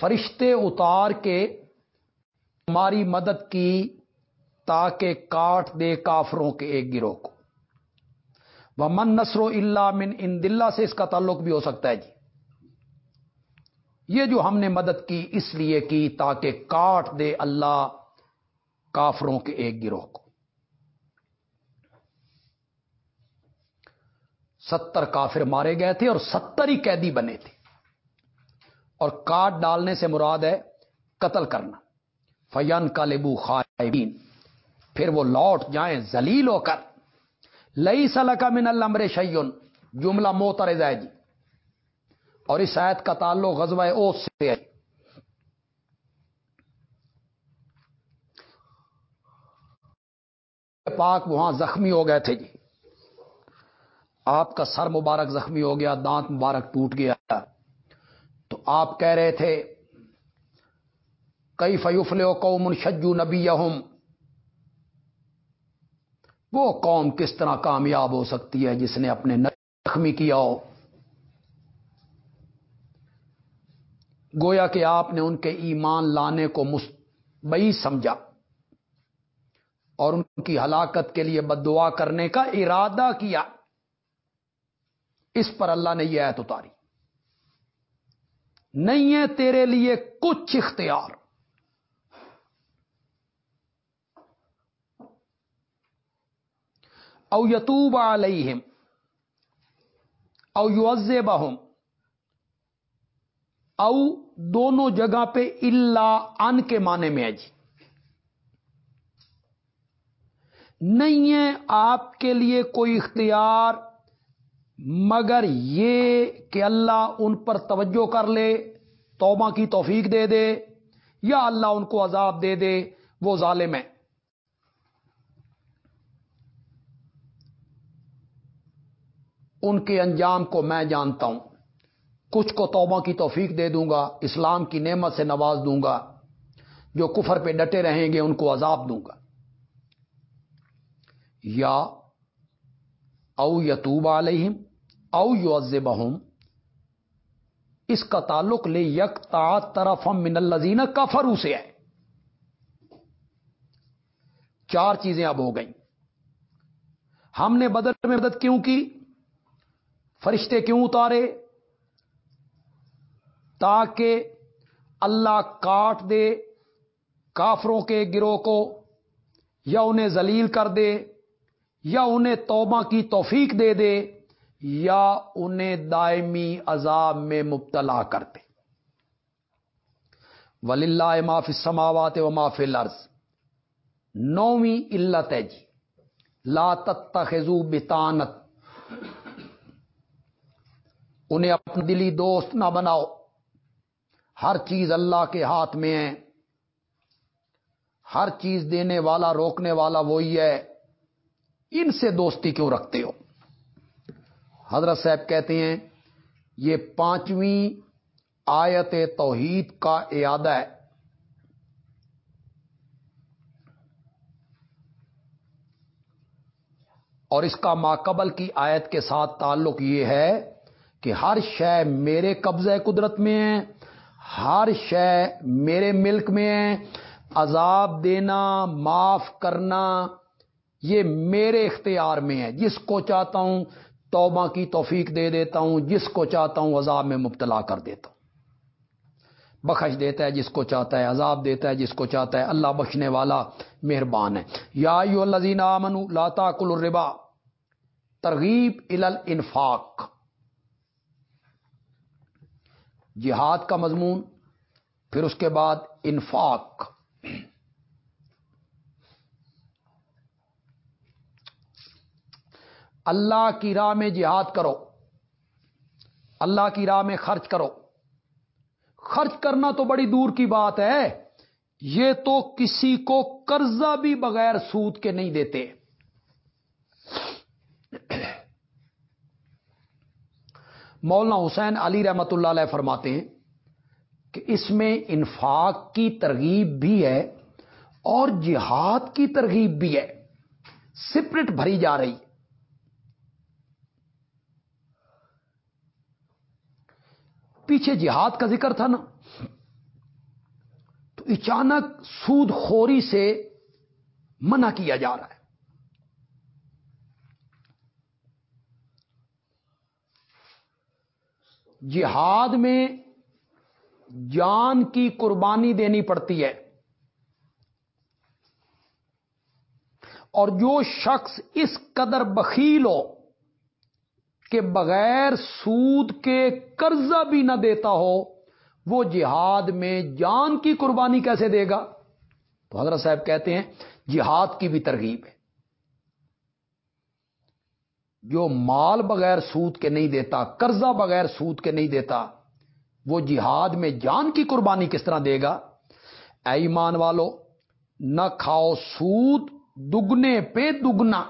فرشتے اتار کے ہماری مدد کی تاکہ کاٹ دے کافروں کے ایک گروہ کو۔ وہ من نسر و اللہ من ان دلہ سے اس کا تعلق بھی ہو سکتا ہے جی۔ یہ جو ہم نے مدد کی اس لیے کی تاکہ کاٹ دے اللہ کافروں کے ایک گروہ کو۔ ستر کافر مارے گئے تھے اور ستر ہی قیدی بنے تھے۔ اور کاٹ ڈالنے سے مراد ہے قتل کرنا۔ فین کا لبو خائبین پھر وہ لوٹ جائیں زلیل ہو کر۔ لئی سل کا من المر شیون جملہ موتر جی۔ اور اس آیت کا تعلق غزوہ اوس سے ہے۔ پاک وہاں زخمی ہو گئے تھے جی۔ آپ کا سر مبارک زخمی ہو گیا، دانت مبارک ٹوٹ گیا۔ تو آپ کہہ رہے تھے کئی فیوفل قوم شجو نبی وہ قوم کس طرح کامیاب ہو سکتی ہے جس نے اپنے زخمی کیا ہو؟ گویا کہ آپ نے ان کے ایمان لانے کو مستبئی سمجھا اور ان کی ہلاکت کے لیے بد دعا کرنے کا ارادہ کیا۔ اس پر اللہ نے یہ ایت اتاری۔ نہیں ہے تیرے لیے کچھ اختیار۔ او یتوب علیہم، او یوزب او دونوں جگہ پہ اللہ ان کے معنی میں ہے جی۔ نہیں ہے آپ کے لیے کوئی اختیار مگر یہ کہ اللہ ان پر توجہ کر لے، توبہ کی توفیق دے دے، یا اللہ ان کو عذاب دے دے، وہ ظالم ہے ان کے انجام کو میں جانتا ہوں۔ کچھ کو توبہ کی توفیق دے دوں گا، اسلام کی نعمت سے نواز دوں گا۔ جو کفر پہ ڈٹے رہیں گے، ان کو عذاب دوں گا۔ یا او یتوب علیہم او یو اس کا تعلق لے یک تا طرف من الزین کا فرو سے ہے۔ چار چیزیں اب ہو گئیں۔ ہم نے بدر میں مدد کیوں کی؟ فرشتے کیوں اتارے؟ تاکہ اللہ کاٹ دے، کافروں کے گروہ کو یا انہیں ذلیل کر دے۔ یا انہیں توبہ کی توفیق دے دے یا انہیں دائمی عذاب میں مبتلا کر دے۔ ولی اللہ معاف سماوات و معاف لرز نویں علت ہے جی۔ لا تتخذو بتانت انہیں اپنا دلی دوست نہ بناؤ۔ ہر چیز اللہ کے ہاتھ میں ہے۔ ہر چیز دینے والا، روکنے والا وہی ہے۔ ان سے دوستی کیوں رکھتے ہو؟ حضرت صاحب کہتے ہیں، یہ پانچویں آیت توحید کا اعادہ ہے۔ اور اس کا ماقبل کی آیت کے ساتھ تعلق یہ ہے کہ ہر شے میرے قبضہ قدرت میں ہے، ہر شے میرے ملک میں ہے۔ عذاب دینا، معاف کرنا یہ میرے اختیار میں ہے۔ جس کو چاہتا ہوں توبہ کی توفیق دے دیتا ہوں، جس کو چاہتا ہوں عذاب میں مبتلا کر دیتا ہوں۔ بخش دیتا ہے جس کو چاہتا ہے، عذاب دیتا ہے جس کو چاہتا ہے۔ اللہ بخشنے والا مہربان ہے۔ یا اللہ منو لاتا کل الربا۔ ترغیب ال انفاق جہاد کا مضمون، پھر اس کے بعد انفاق۔ اللہ کی راہ میں جہاد کرو۔ اللہ کی راہ میں خرچ کرو۔ خرچ کرنا تو بڑی دور کی بات ہے۔ یہ تو کسی کو قرضہ بھی بغیر سود کے نہیں دیتے۔ مولانا حسین علی رحمت اللہ علیہ فرماتے ہیں کہ اس میں انفاق کی ترغیب بھی ہے اور جہاد کی ترغیب بھی ہے۔ سپرٹ بھری جا رہی۔ پیچھے جہاد کا ذکر تھا نا۔ تو اچانک سود خوری سے منع کیا جا رہا ہے۔ جہاد میں جان کی قربانی دینی پڑتی ہے۔ اور جو شخص اس قدر بخیل ہو کہ بغیر سود کے قرضہ بھی نہ دیتا ہو، وہ جہاد میں جان کی قربانی کیسے دے گا؟ تو حضرت صاحب کہتے ہیں، جہاد کی بھی ترغیب ہے۔ جو مال بغیر سود کے نہیں دیتا، قرضہ بغیر سود کے نہیں دیتا، وہ جہاد میں جان کی قربانی کس طرح دے گا؟ اے ایمان والو، نہ کھاؤ سود، دگنے پہ دگنا۔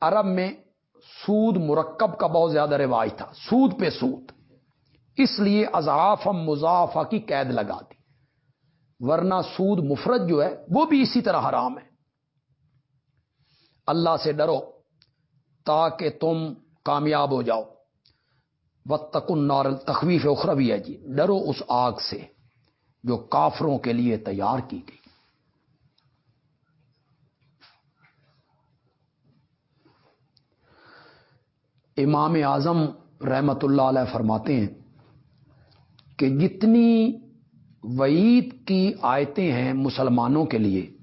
عرب میں سود مرکب کا بہت زیادہ رواج تھا، سود پہ سود۔ اس لیے اضاف مضافہ کی قید لگا دی۔ ورنہ سود مفرد جو ہے، وہ بھی اسی طرح حرام ہے۔ اللہ سے ڈرو تاکہ تم کامیاب ہو جاؤ۔ و تکن نار تخویف اخروی ہے جی ڈرو اس آگ سے جو کافروں کے لیے تیار کی گئی۔ امام اعظم رحمت اللہ علیہ فرماتے ہیں کہ جتنی وعید کی آیتیں ہیں مسلمانوں کے لیے،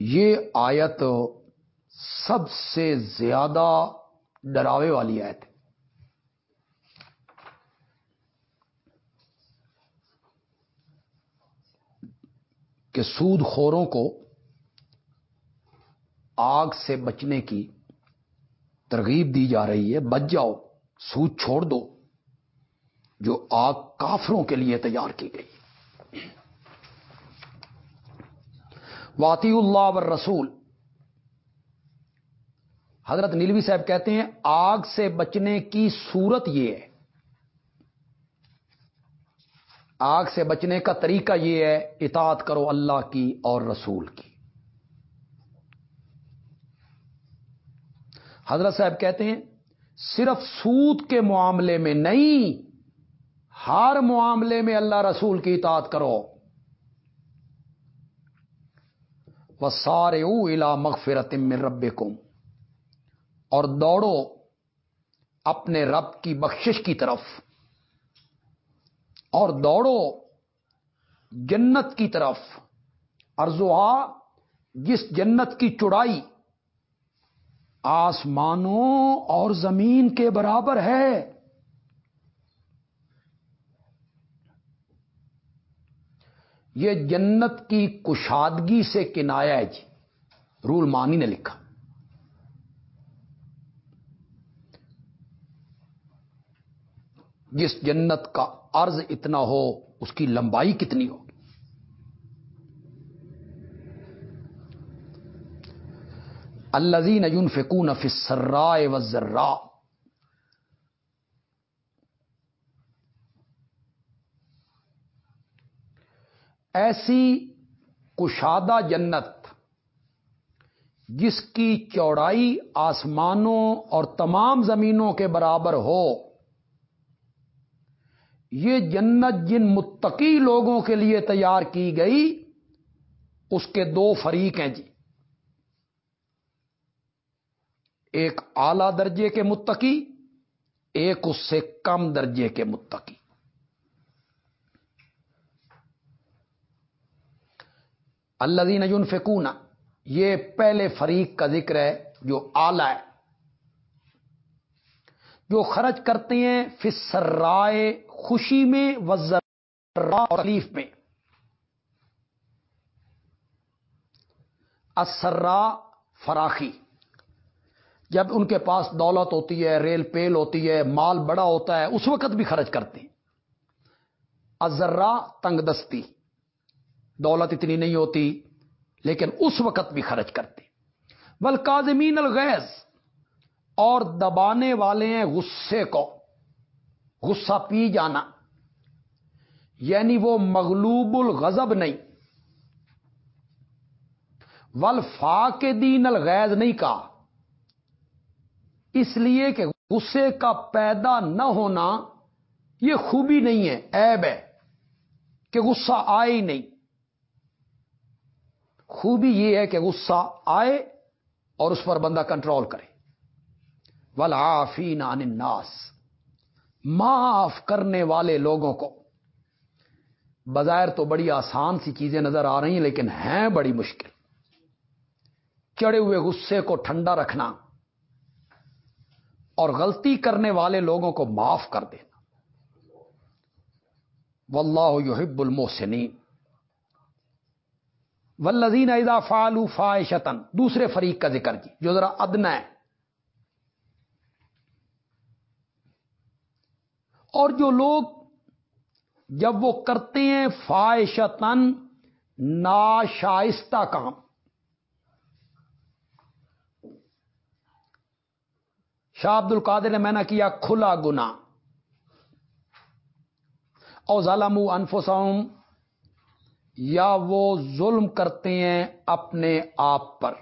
یہ آیت سب سے زیادہ ڈراوے والی آیت ہے۔ کہ سود خوروں کو آگ سے بچنے کی ترغیب دی جا رہی ہے، بچ جاؤ، سود چھوڑ دو، جو آگ کافروں کے لیے تیار کی گئی۔ واطی اللہ و رسول حضرت نیلوی صاحب کہتے ہیں، آگ سے بچنے کی صورت یہ ہے۔ آگ سے بچنے کا طریقہ یہ ہے، اطاعت کرو اللہ کی اور رسول کی۔ حضرت صاحب کہتے ہیں، صرف سود کے معاملے میں نہیں، ہر معاملے میں اللہ رسول کی اطاعت کرو۔ وہ سارے او الا مغفرت میں رب اور دوڑو اپنے رب کی بخشش کی طرف۔ اور دوڑو جنت کی طرف۔ ارزوا جس جنت کی چڑائی آسمانوں اور زمین کے برابر ہے۔ یہ جنت کی کشادگی سے کنایا ہے جی۔ رول مانی نے لکھا۔ جس جنت کا عرض اتنا ہو، اس کی لمبائی کتنی ہو؟ الزین یون فکون فسرائے وزرا ایسی کشادہ جنت جس کی چوڑائی آسمانوں اور تمام زمینوں کے برابر ہو، یہ جنت جن متقی لوگوں کے لیے تیار کی گئی، اس کے دو فریق ہیں جی۔ ایک اعلی درجے کے متقی، ایک اس سے کم درجے کے متقی۔ اللہ دین یون فکون یہ پہلے فریق کا ذکر ہے جو آلہ ہے، جو خرچ کرتے ہیں فسرائے خوشی میں وزر اور تکلیف میں۔ اسرا فراخی۔ جب ان کے پاس دولت ہوتی ہے، ریل پیل ہوتی ہے، مال بڑا ہوتا ہے، اس وقت بھی خرچ کرتے ہیں ازرا تنگ دستی۔ دولت اتنی نہیں ہوتی، لیکن اس وقت بھی خرچ کرتے بل کازمین الغیز اور دبانے والے ہیں غصے کو۔ غصہ پی جانا۔ یعنی وہ مغلوب الغضب نہیں۔ ول فا کے دین الغیز نہیں کہا۔ اس لیے کہ غصے کا پیدا نہ ہونا یہ خوبی نہیں ہے ایب ہے کہ غصہ آئے ہی نہیں۔ خوبی یہ ہے کہ غصہ آئے اور اس پر بندہ کنٹرول کرے۔ ولافین عن الناس۔ معاف کرنے والے لوگوں کو۔ بظاہر تو بڑی آسان سی چیزیں نظر آ رہی ہیں، لیکن ہیں بڑی مشکل۔ چڑے ہوئے غصے کو ٹھنڈا رکھنا۔ اور غلطی کرنے والے لوگوں کو معاف کر دینا۔ واللہ یحب المحسنین۔ ولزین ایزا فالو فائشتن دوسرے فریق کا ذکر کی، جو ذرا ادنا ہے۔ اور جو لوگ جب وہ کرتے ہیں فائشتن ناشائستہ کام۔ شاہ عبد القادر نے میں نے کیا کھلا گنا او ظالم انفسوم یا وہ ظلم کرتے ہیں اپنے آپ پر۔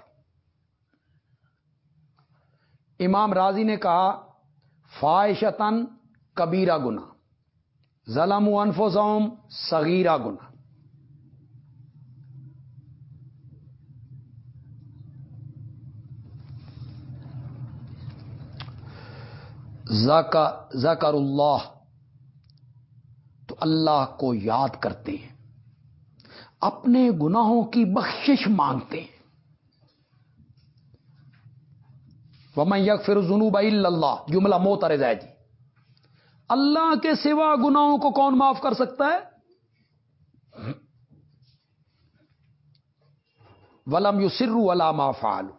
امام راضی نے کہا فائشتن کبیرا گنا ظلم و صغیرہ گنا زکر اللہ تو اللہ کو یاد کرتے ہیں، اپنے گناہوں کی بخشش مانگتے ہیں۔ وہ میں یک فر جنوب اللہ جملہ موت جائے جی۔ اللہ کے سوا گناہوں کو کون معاف کر سکتا ہے؟ ولم یو سرو علامہ فالو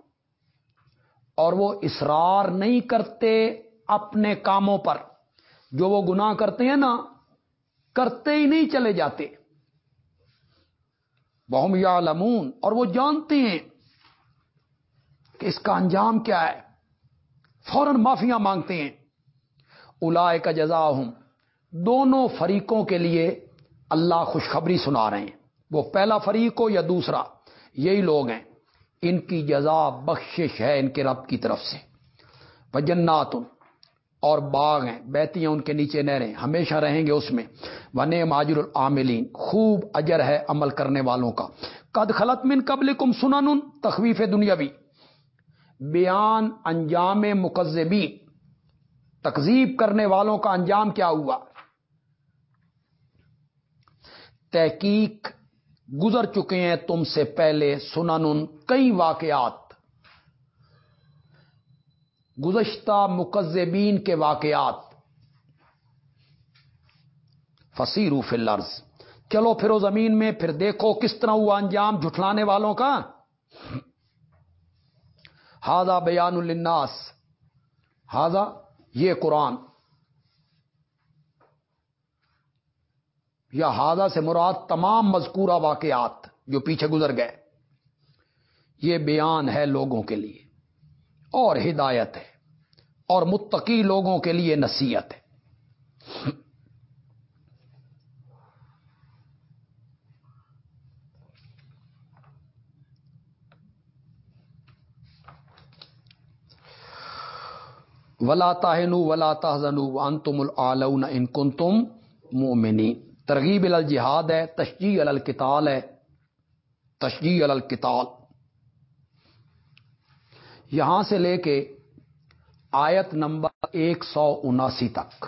اور وہ اسرار نہیں کرتے اپنے کاموں پر۔ جو وہ گناہ کرتے ہیں نا، کرتے ہی نہیں چلے جاتے۔ بہم یا لمون اور وہ جانتے ہیں کہ اس کا انجام کیا ہے۔ فوراً معافیاں مانگتے ہیں۔ الا کا جزا ہوں دونوں فریقوں کے لیے اللہ خوشخبری سنا رہے ہیں۔ وہ پہلا فریق ہو یا دوسرا؟ یہی لوگ ہیں۔ ان کی جزا بخشش ہے ان کے رب کی طرف سے۔ جنات اور باغ ہیں، بیتی ہیں، ان کے نیچے نہریں ہمیشہ رہیں گے اس میں۔ ون ماجر العاملین خوب اجر ہے عمل کرنے والوں کا۔ قد خلط من قبل کم سنن، تخویف دنیاوی بیان انجام مقزبی تکزیب کرنے والوں کا انجام کیا ہوا؟ تحقیق گزر چکے ہیں تم سے پہلے سنن کئی واقعات۔ گزشتہ مقزبین کے واقعات۔ فصیر فی الارض۔ چلو پھر وہ زمین میں، پھر دیکھو کس طرح ہوا انجام جھٹلانے والوں کا۔ ہاضا بیان الناس ہاضا یہ قرآن۔ یا ہاضا سے مراد تمام مذکورہ واقعات جو پیچھے گزر گئے۔ یہ بیان ہے لوگوں کے لیے۔ اور ہدایت ہے اور متقی لوگوں کے لیے نصیحت ہے۔ ولا تاہن ولا تحزن ان تم العلون ان کن تم مومنی ترغیب الجہاد ہے، تشجیع الکتال ہے۔ تشجیع الکتال یہاں سے لے کے آیت نمبر ایک سو اناسی تک۔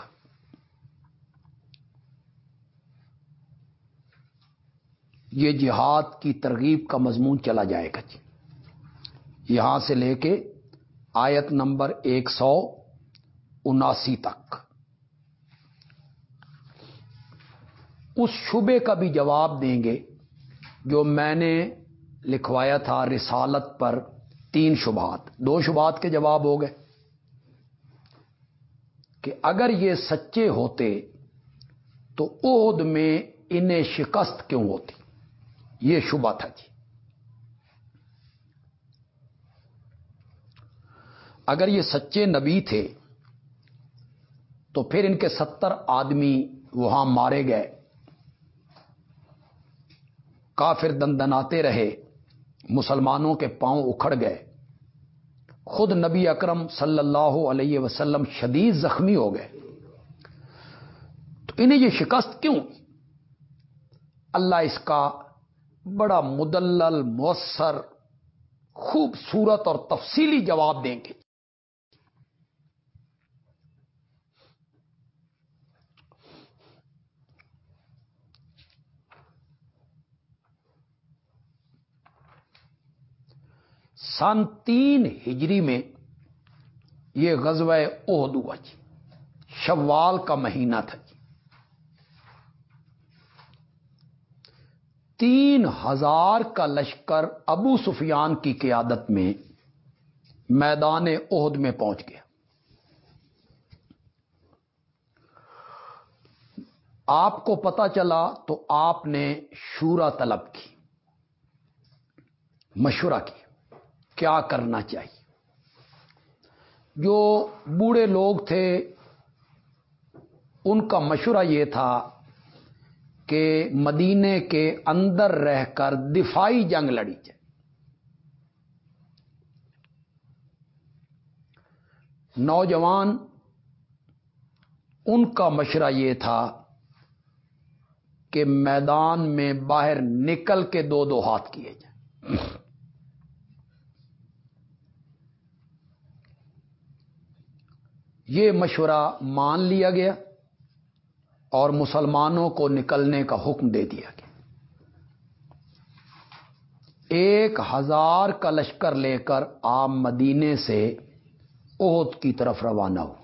یہ جہاد کی ترغیب کا مضمون چلا جائے گا جی۔ یہاں سے لے کے آیت نمبر ایک سو اناسی تک۔ اس شبے کا بھی جواب دیں گے جو میں نے لکھوایا تھا رسالت پر۔ تین شبہات۔ دو شبہات کے جواب ہو گئے کہ اگر یہ سچے ہوتے تو عہد میں انہیں شکست کیوں ہوتی؟ یہ شبہ تھا جی۔ اگر یہ سچے نبی تھے تو پھر ان کے ستر آدمی وہاں مارے گئے، کافر دندناتے رہے، مسلمانوں کے پاؤں اکھڑ گئے خود نبی اکرم صلی اللہ علیہ وسلم شدید زخمی ہو گئے۔ تو انہیں یہ شکست کیوں؟ اللہ اس کا بڑا مدلل، مؤثر، خوبصورت اور تفصیلی جواب دیں گے۔ سن تین ہجری میں یہ غزوہ عہد ہوا جی۔ شوال کا مہینہ تھا جی۔ تین ہزار کا لشکر ابو سفیان کی قیادت میں میدان عہد میں پہنچ گیا۔ آپ کو پتا چلا تو آپ نے شورا طلب کی، مشورہ کی کیا کرنا چاہیے۔ جو بوڑھے لوگ تھے، ان کا مشورہ یہ تھا کہ مدینے کے اندر رہ کر دفاعی جنگ لڑی جائے۔ نوجوان، ان کا مشورہ یہ تھا کہ میدان میں باہر نکل کے دو دو ہاتھ کیے جائیں۔ یہ مشورہ مان لیا گیا اور مسلمانوں کو نکلنے کا حکم دے دیا گیا۔ ایک ہزار کا لشکر لے کر آپ مدینے سے عہد کی طرف روانہ ہو۔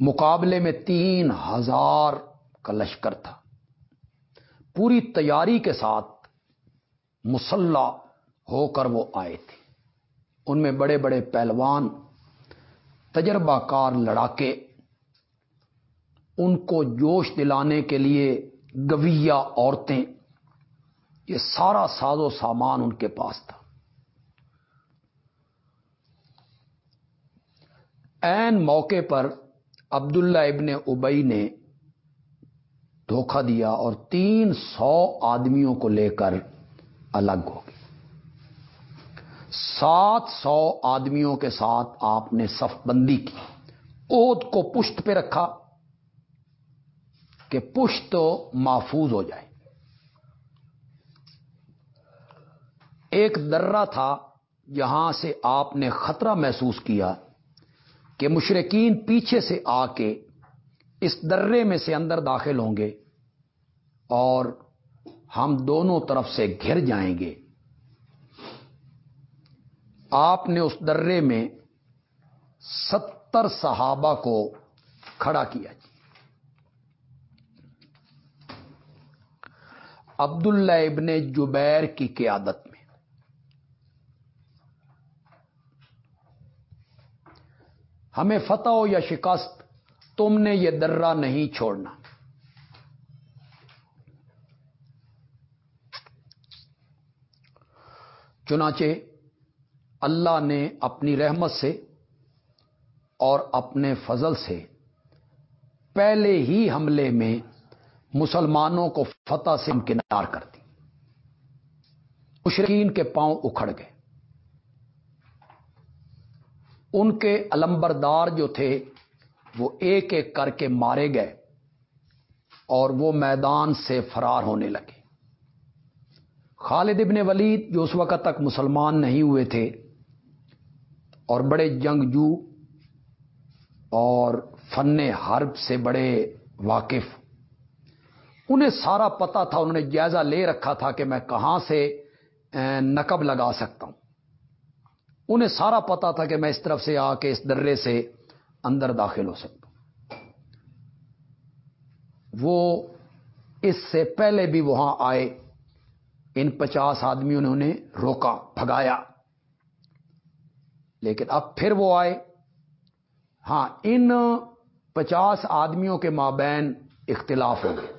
مقابلے میں تین ہزار کا لشکر تھا۔ پوری تیاری کے ساتھ مسلح ہو کر وہ آئے تھے۔ ان میں بڑے بڑے پہلوان تجربہ کار لڑاکے، ان کو جوش دلانے کے لیے گویا عورتیں، یہ سارا ساز و سامان ان کے پاس تھا۔ این موقع پر عبداللہ ابن ابئی نے دھوکہ دیا اور تین سو آدمیوں کو لے کر الگ ہو سات سو آدمیوں کے ساتھ آپ نے صف بندی کی۔ اوت کو پشت پہ رکھا کہ پشت محفوظ ہو جائے۔ ایک درہ تھا جہاں سے آپ نے خطرہ محسوس کیا کہ مشرقین پیچھے سے آ کے اس درے میں سے اندر داخل ہوں گے اور ہم دونوں طرف سے گھر جائیں گے۔ آپ نے اس درے میں ستر صحابہ کو کھڑا کیا جی۔ عبداللہ ابن جبیر کی قیادت میں۔ ہمیں فتح ہو یا شکست، تم نے یہ درہ نہیں چھوڑنا۔ چنانچہ اللہ نے اپنی رحمت سے اور اپنے فضل سے پہلے ہی حملے میں مسلمانوں کو فتح سے امکنار کر دی۔ مشرقین کے پاؤں اکھڑ گئے۔ ان کے علمبردار جو تھے، وہ ایک ایک کر کے مارے گئے اور وہ میدان سے فرار ہونے لگے۔ خالد ابن ولید جو اس وقت تک مسلمان نہیں ہوئے تھے اور بڑے جنگجو اور فن حرب سے بڑے واقف۔ انہیں سارا پتا تھا، انہوں نے جائزہ لے رکھا تھا کہ میں کہاں سے نقب لگا سکتا ہوں۔ انہیں سارا پتا تھا کہ میں اس طرف سے آ کے اس درے سے اندر داخل ہو سکتا ہوں۔ وہ اس سے پہلے بھی وہاں آئے۔ ان پچاس آدمیوں نے انہیں روکا، بھگایا۔ لیکن اب پھر وہ آئے۔ ہاں ان پچاس آدمیوں کے مابین اختلاف ہو گئے۔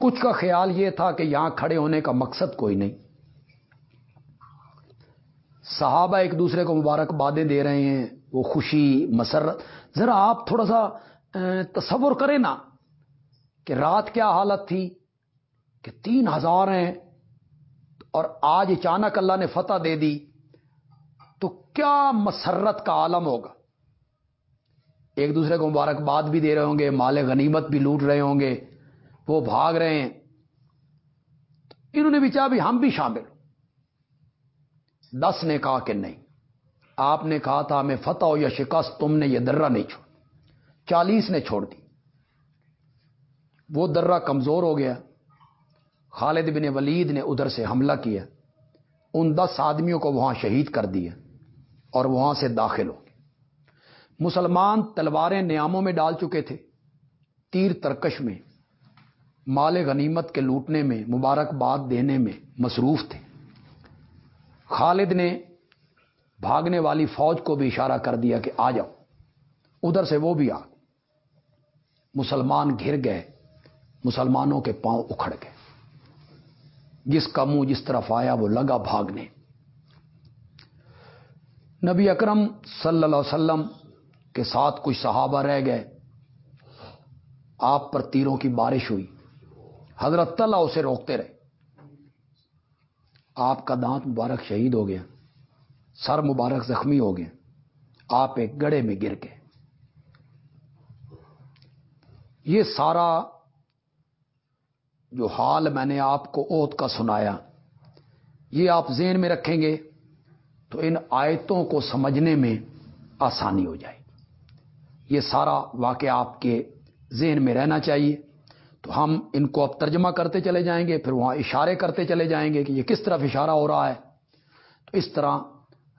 کچھ کا خیال یہ تھا کہ یہاں کھڑے ہونے کا مقصد کوئی نہیں۔ صحابہ ایک دوسرے کو مبارک بادیں دے رہے ہیں، وہ خوشی، مسرت۔ ذرا آپ تھوڑا سا تصور کریں نا کہ رات کیا حالت تھی، کہ تین ہزار ہیں اور آج اچانک اللہ نے فتح دے دی۔ تو کیا مسرت کا عالم ہوگا؟ ایک دوسرے کو مبارکباد بھی دے رہے ہوں گے، مال غنیمت بھی لوٹ رہے ہوں گے، وہ بھاگ رہے ہیں۔ انہوں نے بھی چاہا بھی ہم بھی شامل دس نے کہا کہ نہیں۔ آپ نے کہا تھا ہمیں فتح ہو یا شکست تم نے یہ درہ نہیں چھوڑ چالیس نے چھوڑ دی۔ وہ درہ کمزور ہو گیا۔ خالد بن ولید نے ادھر سے حملہ کیا۔ ان دس آدمیوں کو وہاں شہید کر دیا۔ اور وہاں سے داخل ہو۔ مسلمان تلواریں نیاموں میں ڈال چکے تھے۔ تیر ترکش میں، مال غنیمت کے لوٹنے میں، مبارکباد دینے میں مصروف تھے۔ خالد نے بھاگنے والی فوج کو بھی اشارہ کر دیا کہ آ جاؤ۔ ادھر سے وہ بھی آ۔ مسلمان گھر گئے، مسلمانوں کے پاؤں اکھڑ گئے۔ جس کا منہ جس طرف آیا، وہ لگا بھاگنے۔ نبی اکرم صلی اللہ علیہ وسلم کے ساتھ کچھ صحابہ رہ گئے۔ آپ پر تیروں کی بارش ہوئی۔ حضرت اللہ اسے روکتے رہے۔ آپ کا دانت مبارک شہید ہو گیا۔ سر مبارک زخمی ہو گیا۔ آپ ایک گڑے میں گر گئے۔ یہ سارا جو حال میں نے آپ کو اوت کا سنایا، یہ آپ ذہن میں رکھیں گے۔ تو ان آیتوں کو سمجھنے میں آسانی ہو جائے گی۔ یہ سارا واقعہ آپ کے ذہن میں رہنا چاہیے۔ تو ہم ان کو اب ترجمہ کرتے چلے جائیں گے، پھر وہاں اشارے کرتے چلے جائیں گے کہ یہ کس طرف اشارہ ہو رہا ہے۔ تو اس طرح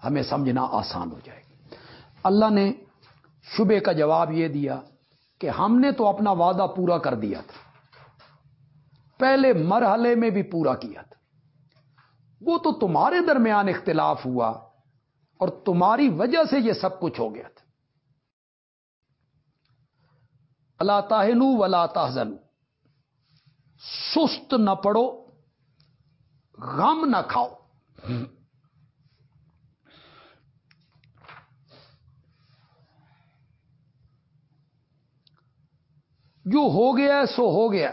ہمیں سمجھنا آسان ہو جائے گی۔ اللہ نے شبے کا جواب یہ دیا کہ ہم نے تو اپنا وعدہ پورا کر دیا تھا۔ پہلے مرحلے میں بھی پورا کیا تھا۔ وہ تو تمہارے درمیان اختلاف ہوا اور تمہاری وجہ سے یہ سب کچھ ہو گیا تھا۔ اللہ تاہنو ولا تحزن سست نہ پڑو، غم نہ کھاؤ۔ جو ہو گیا ہے سو ہو گیا۔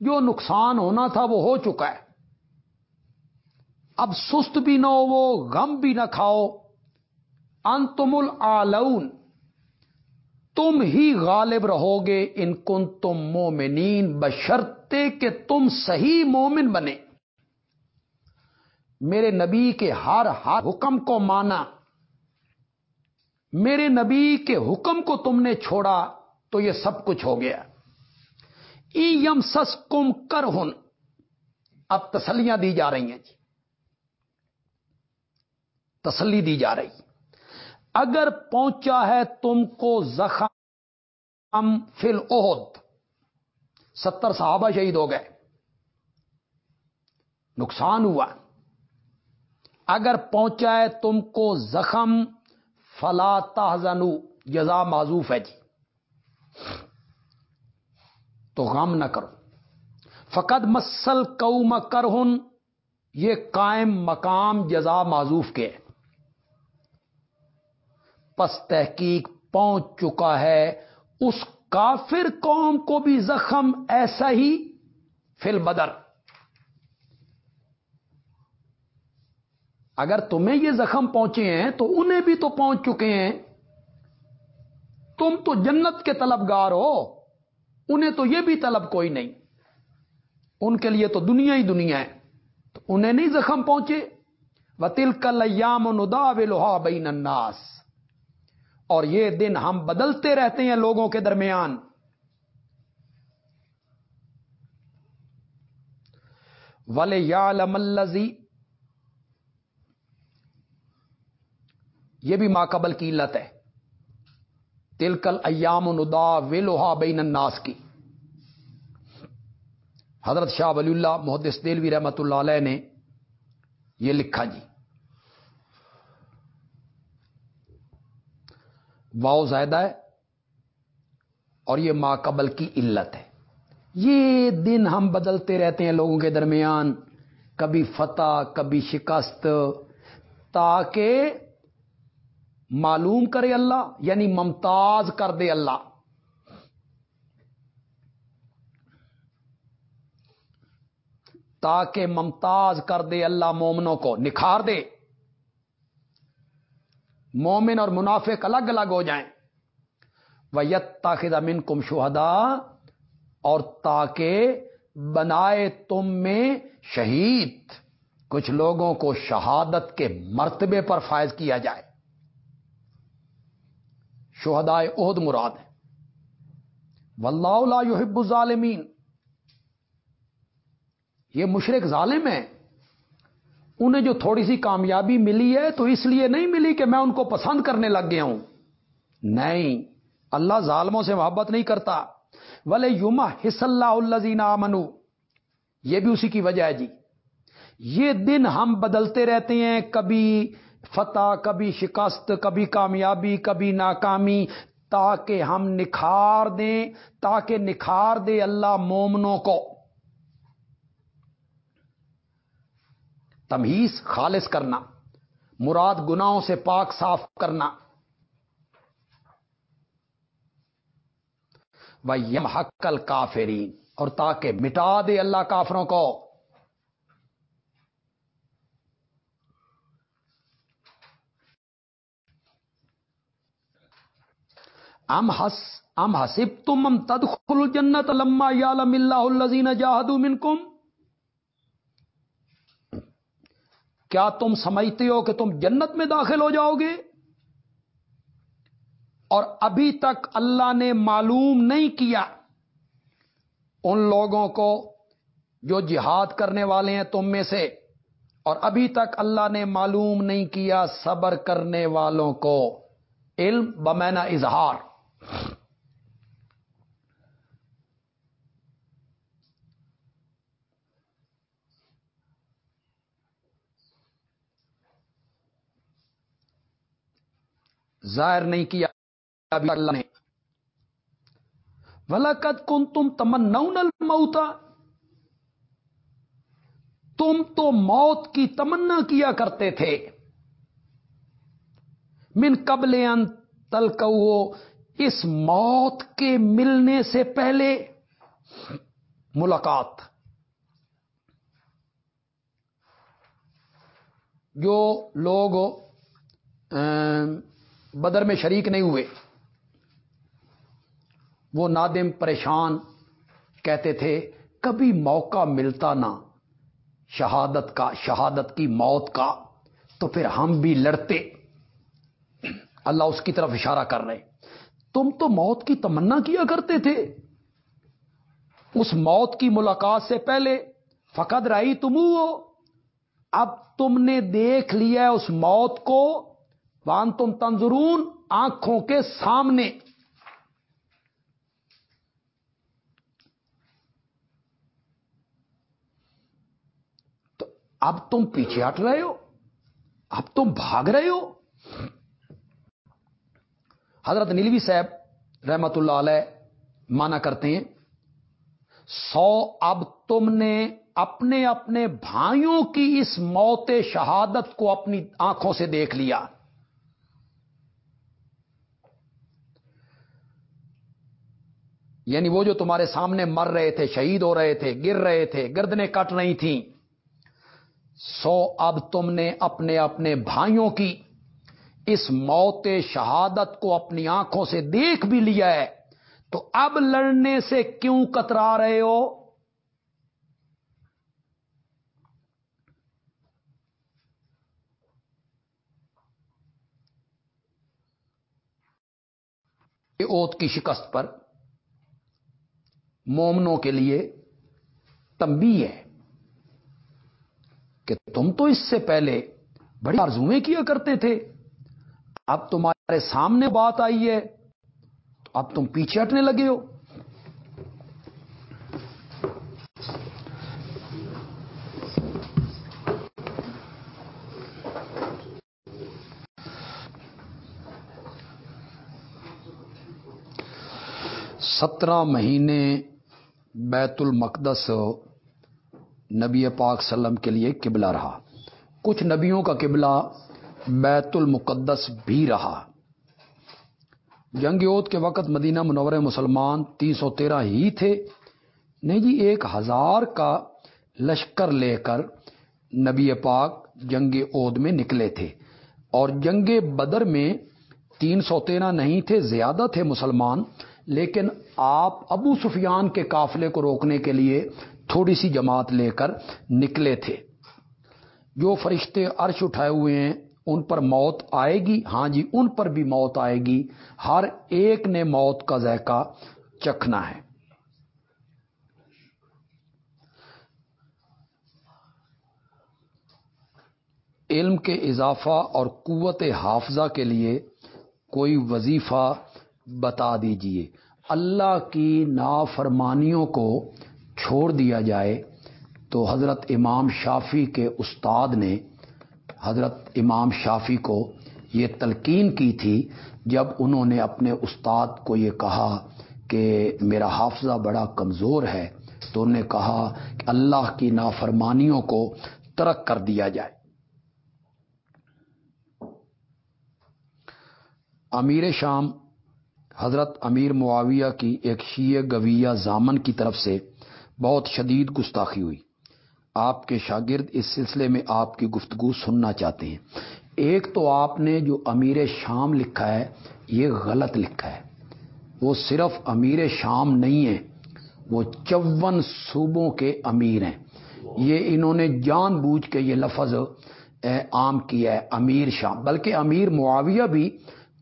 جو نقصان ہونا تھا وہ ہو چکا ہے۔ اب سست بھی نہ ہو وہ غم بھی نہ کھاؤ۔ انتم العلون تم ہی غالب رہو گے ان کن تم مومنین بشرتے کہ تم صحیح مومن بنے۔ میرے نبی کے ہر ہر حکم کو مانا۔ میرے نبی کے حکم کو تم نے چھوڑا، تو یہ سب کچھ ہو گیا۔ ای یم سس کم کر ہن اب تسلیاں دی جا رہی ہیں جی۔ تسلی دی جا رہی۔ اگر پہنچا ہے تم کو زخم فل عہد ستر صحابہ شہید ہو گئے۔ نقصان ہوا۔ اگر پہنچا ہے تم کو زخم، فلا تحزنو جزا معذوف ہے جی۔ تو غم نہ کرو۔ فقط مسل کو کرہن، یہ قائم مقام جزا معذوف کے پس تحقیق پہنچ چکا ہے۔ اس کافر قوم کو بھی زخم ایسا ہی فل بدر اگر تمہیں یہ زخم پہنچے ہیں تو انہیں بھی تو پہنچ چکے ہیں۔ تم تو جنت کے طلبگار ہو، انہیں تو یہ بھی طلب کوئی نہیں۔ ان کے لیے تو دنیا ہی دنیا ہے، تو انہیں نہیں زخم پہنچے۔ و تل کل ایام ندا لوہا بین الناس۔ اور یہ دن ہم بدلتے رہتے ہیں لوگوں کے درمیان۔ ولے یا لملزی یہ بھی ماقبل کی علت ہے۔ تلکل ایام ندا ویلوہا بین الناس کی۔ حضرت شاہ ولی اللہ محدث دلوی رحمت اللہ علیہ نے یہ لکھا جی۔ واؤ زائدہ ہے اور یہ ماقبل کی علت ہے۔ یہ دن ہم بدلتے رہتے ہیں لوگوں کے درمیان۔ کبھی فتح، کبھی شکست۔ تاکہ معلوم کرے اللہ یعنی ممتاز کر دے اللہ۔ تاکہ ممتاز کر دے اللہ مومنوں کو، نکھار دے۔ مومن اور منافق الگ الگ ہو جائیں۔ وہ یت تاخذ امن کم شہدا، اور تاکہ بنائے تم میں شہید، کچھ لوگوں کو شہادت کے مرتبے پر فائز کیا جائے۔ شہدائے عہد مراد ہے واللہ لا يحب الظالمین یہ مشرق ظالم ہے انہیں جو تھوڑی سی کامیابی ملی ہے تو اس لیے نہیں ملی کہ میں ان کو پسند کرنے لگ گیا ہوں۔ نہیں، اللہ ظالموں سے محبت نہیں کرتا۔ ولے یوما حس اللہ اللہ منو یہ بھی اسی کی وجہ ہے جی۔ یہ دن ہم بدلتے رہتے ہیں، کبھی فتح، کبھی شکست، کبھی کامیابی، کبھی ناکامی، تاکہ ہم نکھار دیں، تاکہ نکھار دے اللہ مومنوں کو۔ تمہیز خالص کرنا، مراد گناہوں سے پاک صاف کرنا۔ یم حقل کافرین اور تاکہ مٹا دے اللہ کافروں کو۔ ام ہس ام حسب تم ام جنت لما یالم اللہ الزین جاہدو منکم کیا تم سمجھتے ہو کہ تم جنت میں داخل ہو جاؤ گے؟ اور ابھی تک اللہ نے معلوم نہیں کیا ان لوگوں کو جو جہاد کرنے والے ہیں تم میں سے، اور ابھی تک اللہ نے معلوم نہیں کیا صبر کرنے والوں کو۔ علم بمینا اظہار۔ ظاہر نہیں کیا اللہ نے۔ ولاقت کن تم تمن الموتا تم تو موت کی تمنا کیا کرتے تھے۔ من قبل ان تلک اس موت کے ملنے سے پہلے۔ ملاقات۔ جو لوگ بدر میں شریک نہیں ہوئے۔ وہ نادم پریشان کہتے تھے، کبھی موقع ملتا نہ، شہادت کا، شہادت کی موت کا، تو پھر ہم بھی لڑتے۔ اللہ اس کی طرف اشارہ کر رہے تم تو موت کی تمنا کیا کرتے تھے؟ اس موت کی ملاقات سے پہلے، فقد رائی تم ہو اب تم نے دیکھ لیا اس موت کو۔ وان تم تنظرون آنکھوں کے سامنے۔ تو اب تم پیچھے ہٹ رہے ہو، اب تم بھاگ رہے ہو۔ حضرت نیلوی صاحب رحمت اللہ علیہ مانا کرتے ہیں، سو اب تم نے اپنے اپنے بھائیوں کی اس موت شہادت کو اپنی آنکھوں سے دیکھ لیا۔ یعنی وہ جو تمہارے سامنے مر رہے تھے، شہید ہو رہے تھے، گر رہے تھے گردنے کٹ رہی تھیں۔ سو اب تم نے اپنے اپنے بھائیوں کی اس موت شہادت کو اپنی آنکھوں سے دیکھ بھی لیا ہے۔ تو اب لڑنے سے کیوں کترا رہے ہو؟ اوت کی شکست پر مومنوں کے لیے تمبی ہے کہ تم تو اس سے پہلے بڑی آرزویں کیا کرتے تھے۔ اب تمہارے سامنے بات آئی ہے۔ تو اب تم پیچھے ہٹنے لگے ہو۔ سترہ مہینے بیت المقدس نبی پاک سلم کے لیے قبلہ رہا۔ کچھ نبیوں کا قبلہ بیت المقدس بھی رہا۔ جنگ یوت کے وقت مدینہ منور مسلمان تین سو تیرہ ہی تھے۔ نہیں جی ایک ہزار کا لشکر لے کر نبی پاک جنگ عود میں نکلے تھے۔ اور جنگ بدر میں تین سو تیرہ نہیں تھے، زیادہ تھے مسلمان۔ لیکن آپ ابو سفیان کے قافلے کو روکنے کے لیے تھوڑی سی جماعت لے کر نکلے تھے۔ جو فرشتے عرش اٹھائے ہوئے ہیں، ان پر موت آئے گی۔ ہاں جی ان پر بھی موت آئے گی۔ ہر ایک نے موت کا ذائقہ چکھنا ہے۔ علم کے اضافہ اور قوت حافظہ کے لیے کوئی وظیفہ بتا دیجیے۔ اللہ کی نافرمانیوں کو چھوڑ دیا جائے۔ تو حضرت امام شافی کے استاد نے حضرت امام شافی کو یہ تلقین کی تھی۔ جب انہوں نے اپنے استاد کو یہ کہا کہ میرا حافظہ بڑا کمزور ہے، تو انہوں نے کہا کہ اللہ کی نافرمانیوں کو ترک کر دیا جائے۔ امیر شام حضرت امیر معاویہ کی ایک شیعہ گویہ زامن کی طرف سے بہت شدید گستاخی ہوئی۔ آپ کے شاگرد اس سلسلے میں آپ کی گفتگو سننا چاہتے ہیں۔ ایک تو آپ نے جو امیر شام لکھا ہے، یہ غلط لکھا ہے۔ وہ صرف امیر شام نہیں ہے وہ چون صوبوں کے امیر ہیں۔ یہ انہوں نے جان بوجھ کے یہ لفظ عام کیا ہے، امیر شام۔ بلکہ امیر معاویہ بھی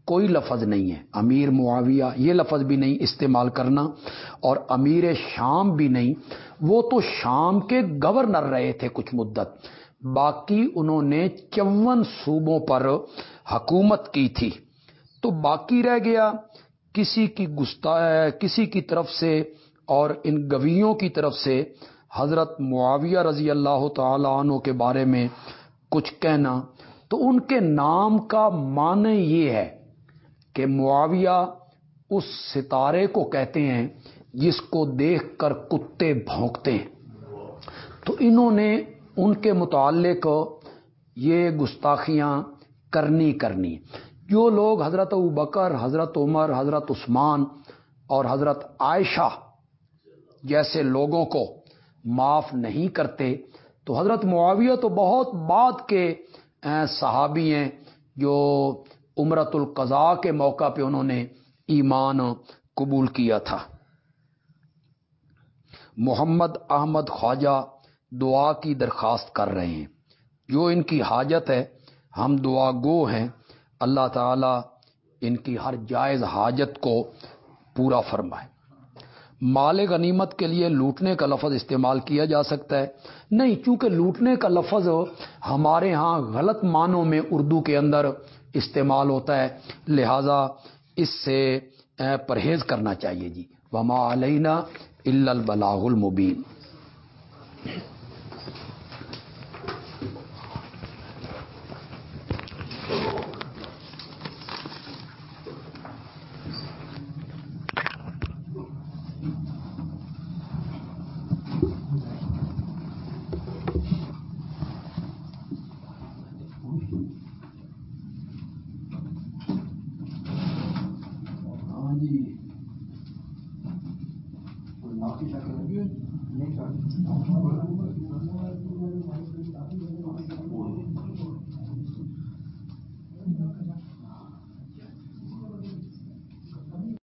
کوئی لفظ نہیں ہے۔ امیر معاویہ یہ لفظ بھی نہیں استعمال کرنا اور امیر شام بھی نہیں۔ وہ تو شام کے گورنر رہے تھے کچھ مدت۔ باقی انہوں نے چون صوبوں پر حکومت کی تھی۔ تو باقی رہ گیا۔ کسی کی گستا، کسی کی طرف سے اور ان گویوں کی طرف سے۔ حضرت معاویہ رضی اللہ تعالی عنہ کے بارے میں کچھ کہنا۔ تو ان کے نام کا معنی یہ ہے۔ کہ معاویہ اس ستارے کو کہتے ہیں جس کو دیکھ کر کتے بھونکتے ہیں۔ تو انہوں نے ان کے متعلق یہ گستاخیاں کرنی کرنی۔ جو لوگ حضرت بکر، حضرت عمر، حضرت عثمان اور حضرت عائشہ جیسے لوگوں کو معاف نہیں کرتے، تو حضرت معاویہ تو بہت بعد کے صحابی ہیں جو عمرت القضاء کے موقع پہ انہوں نے ایمان قبول کیا تھا۔ محمد احمد خواجہ دعا کی درخواست کر رہے ہیں۔ جو ان کی حاجت ہے، ہم دعا گو ہیں۔ اللہ تعالی ان کی ہر جائز حاجت کو پورا فرمائے۔ مال غنیمت کے لیے لوٹنے کا لفظ استعمال کیا جا سکتا ہے۔ نہیں، چونکہ لوٹنے کا لفظ ہمارے ہاں غلط معنوں میں اردو کے اندر استعمال ہوتا ہے لہذا اس سے پرہیز کرنا چاہیے جی۔ وما علینا البلاغ المبین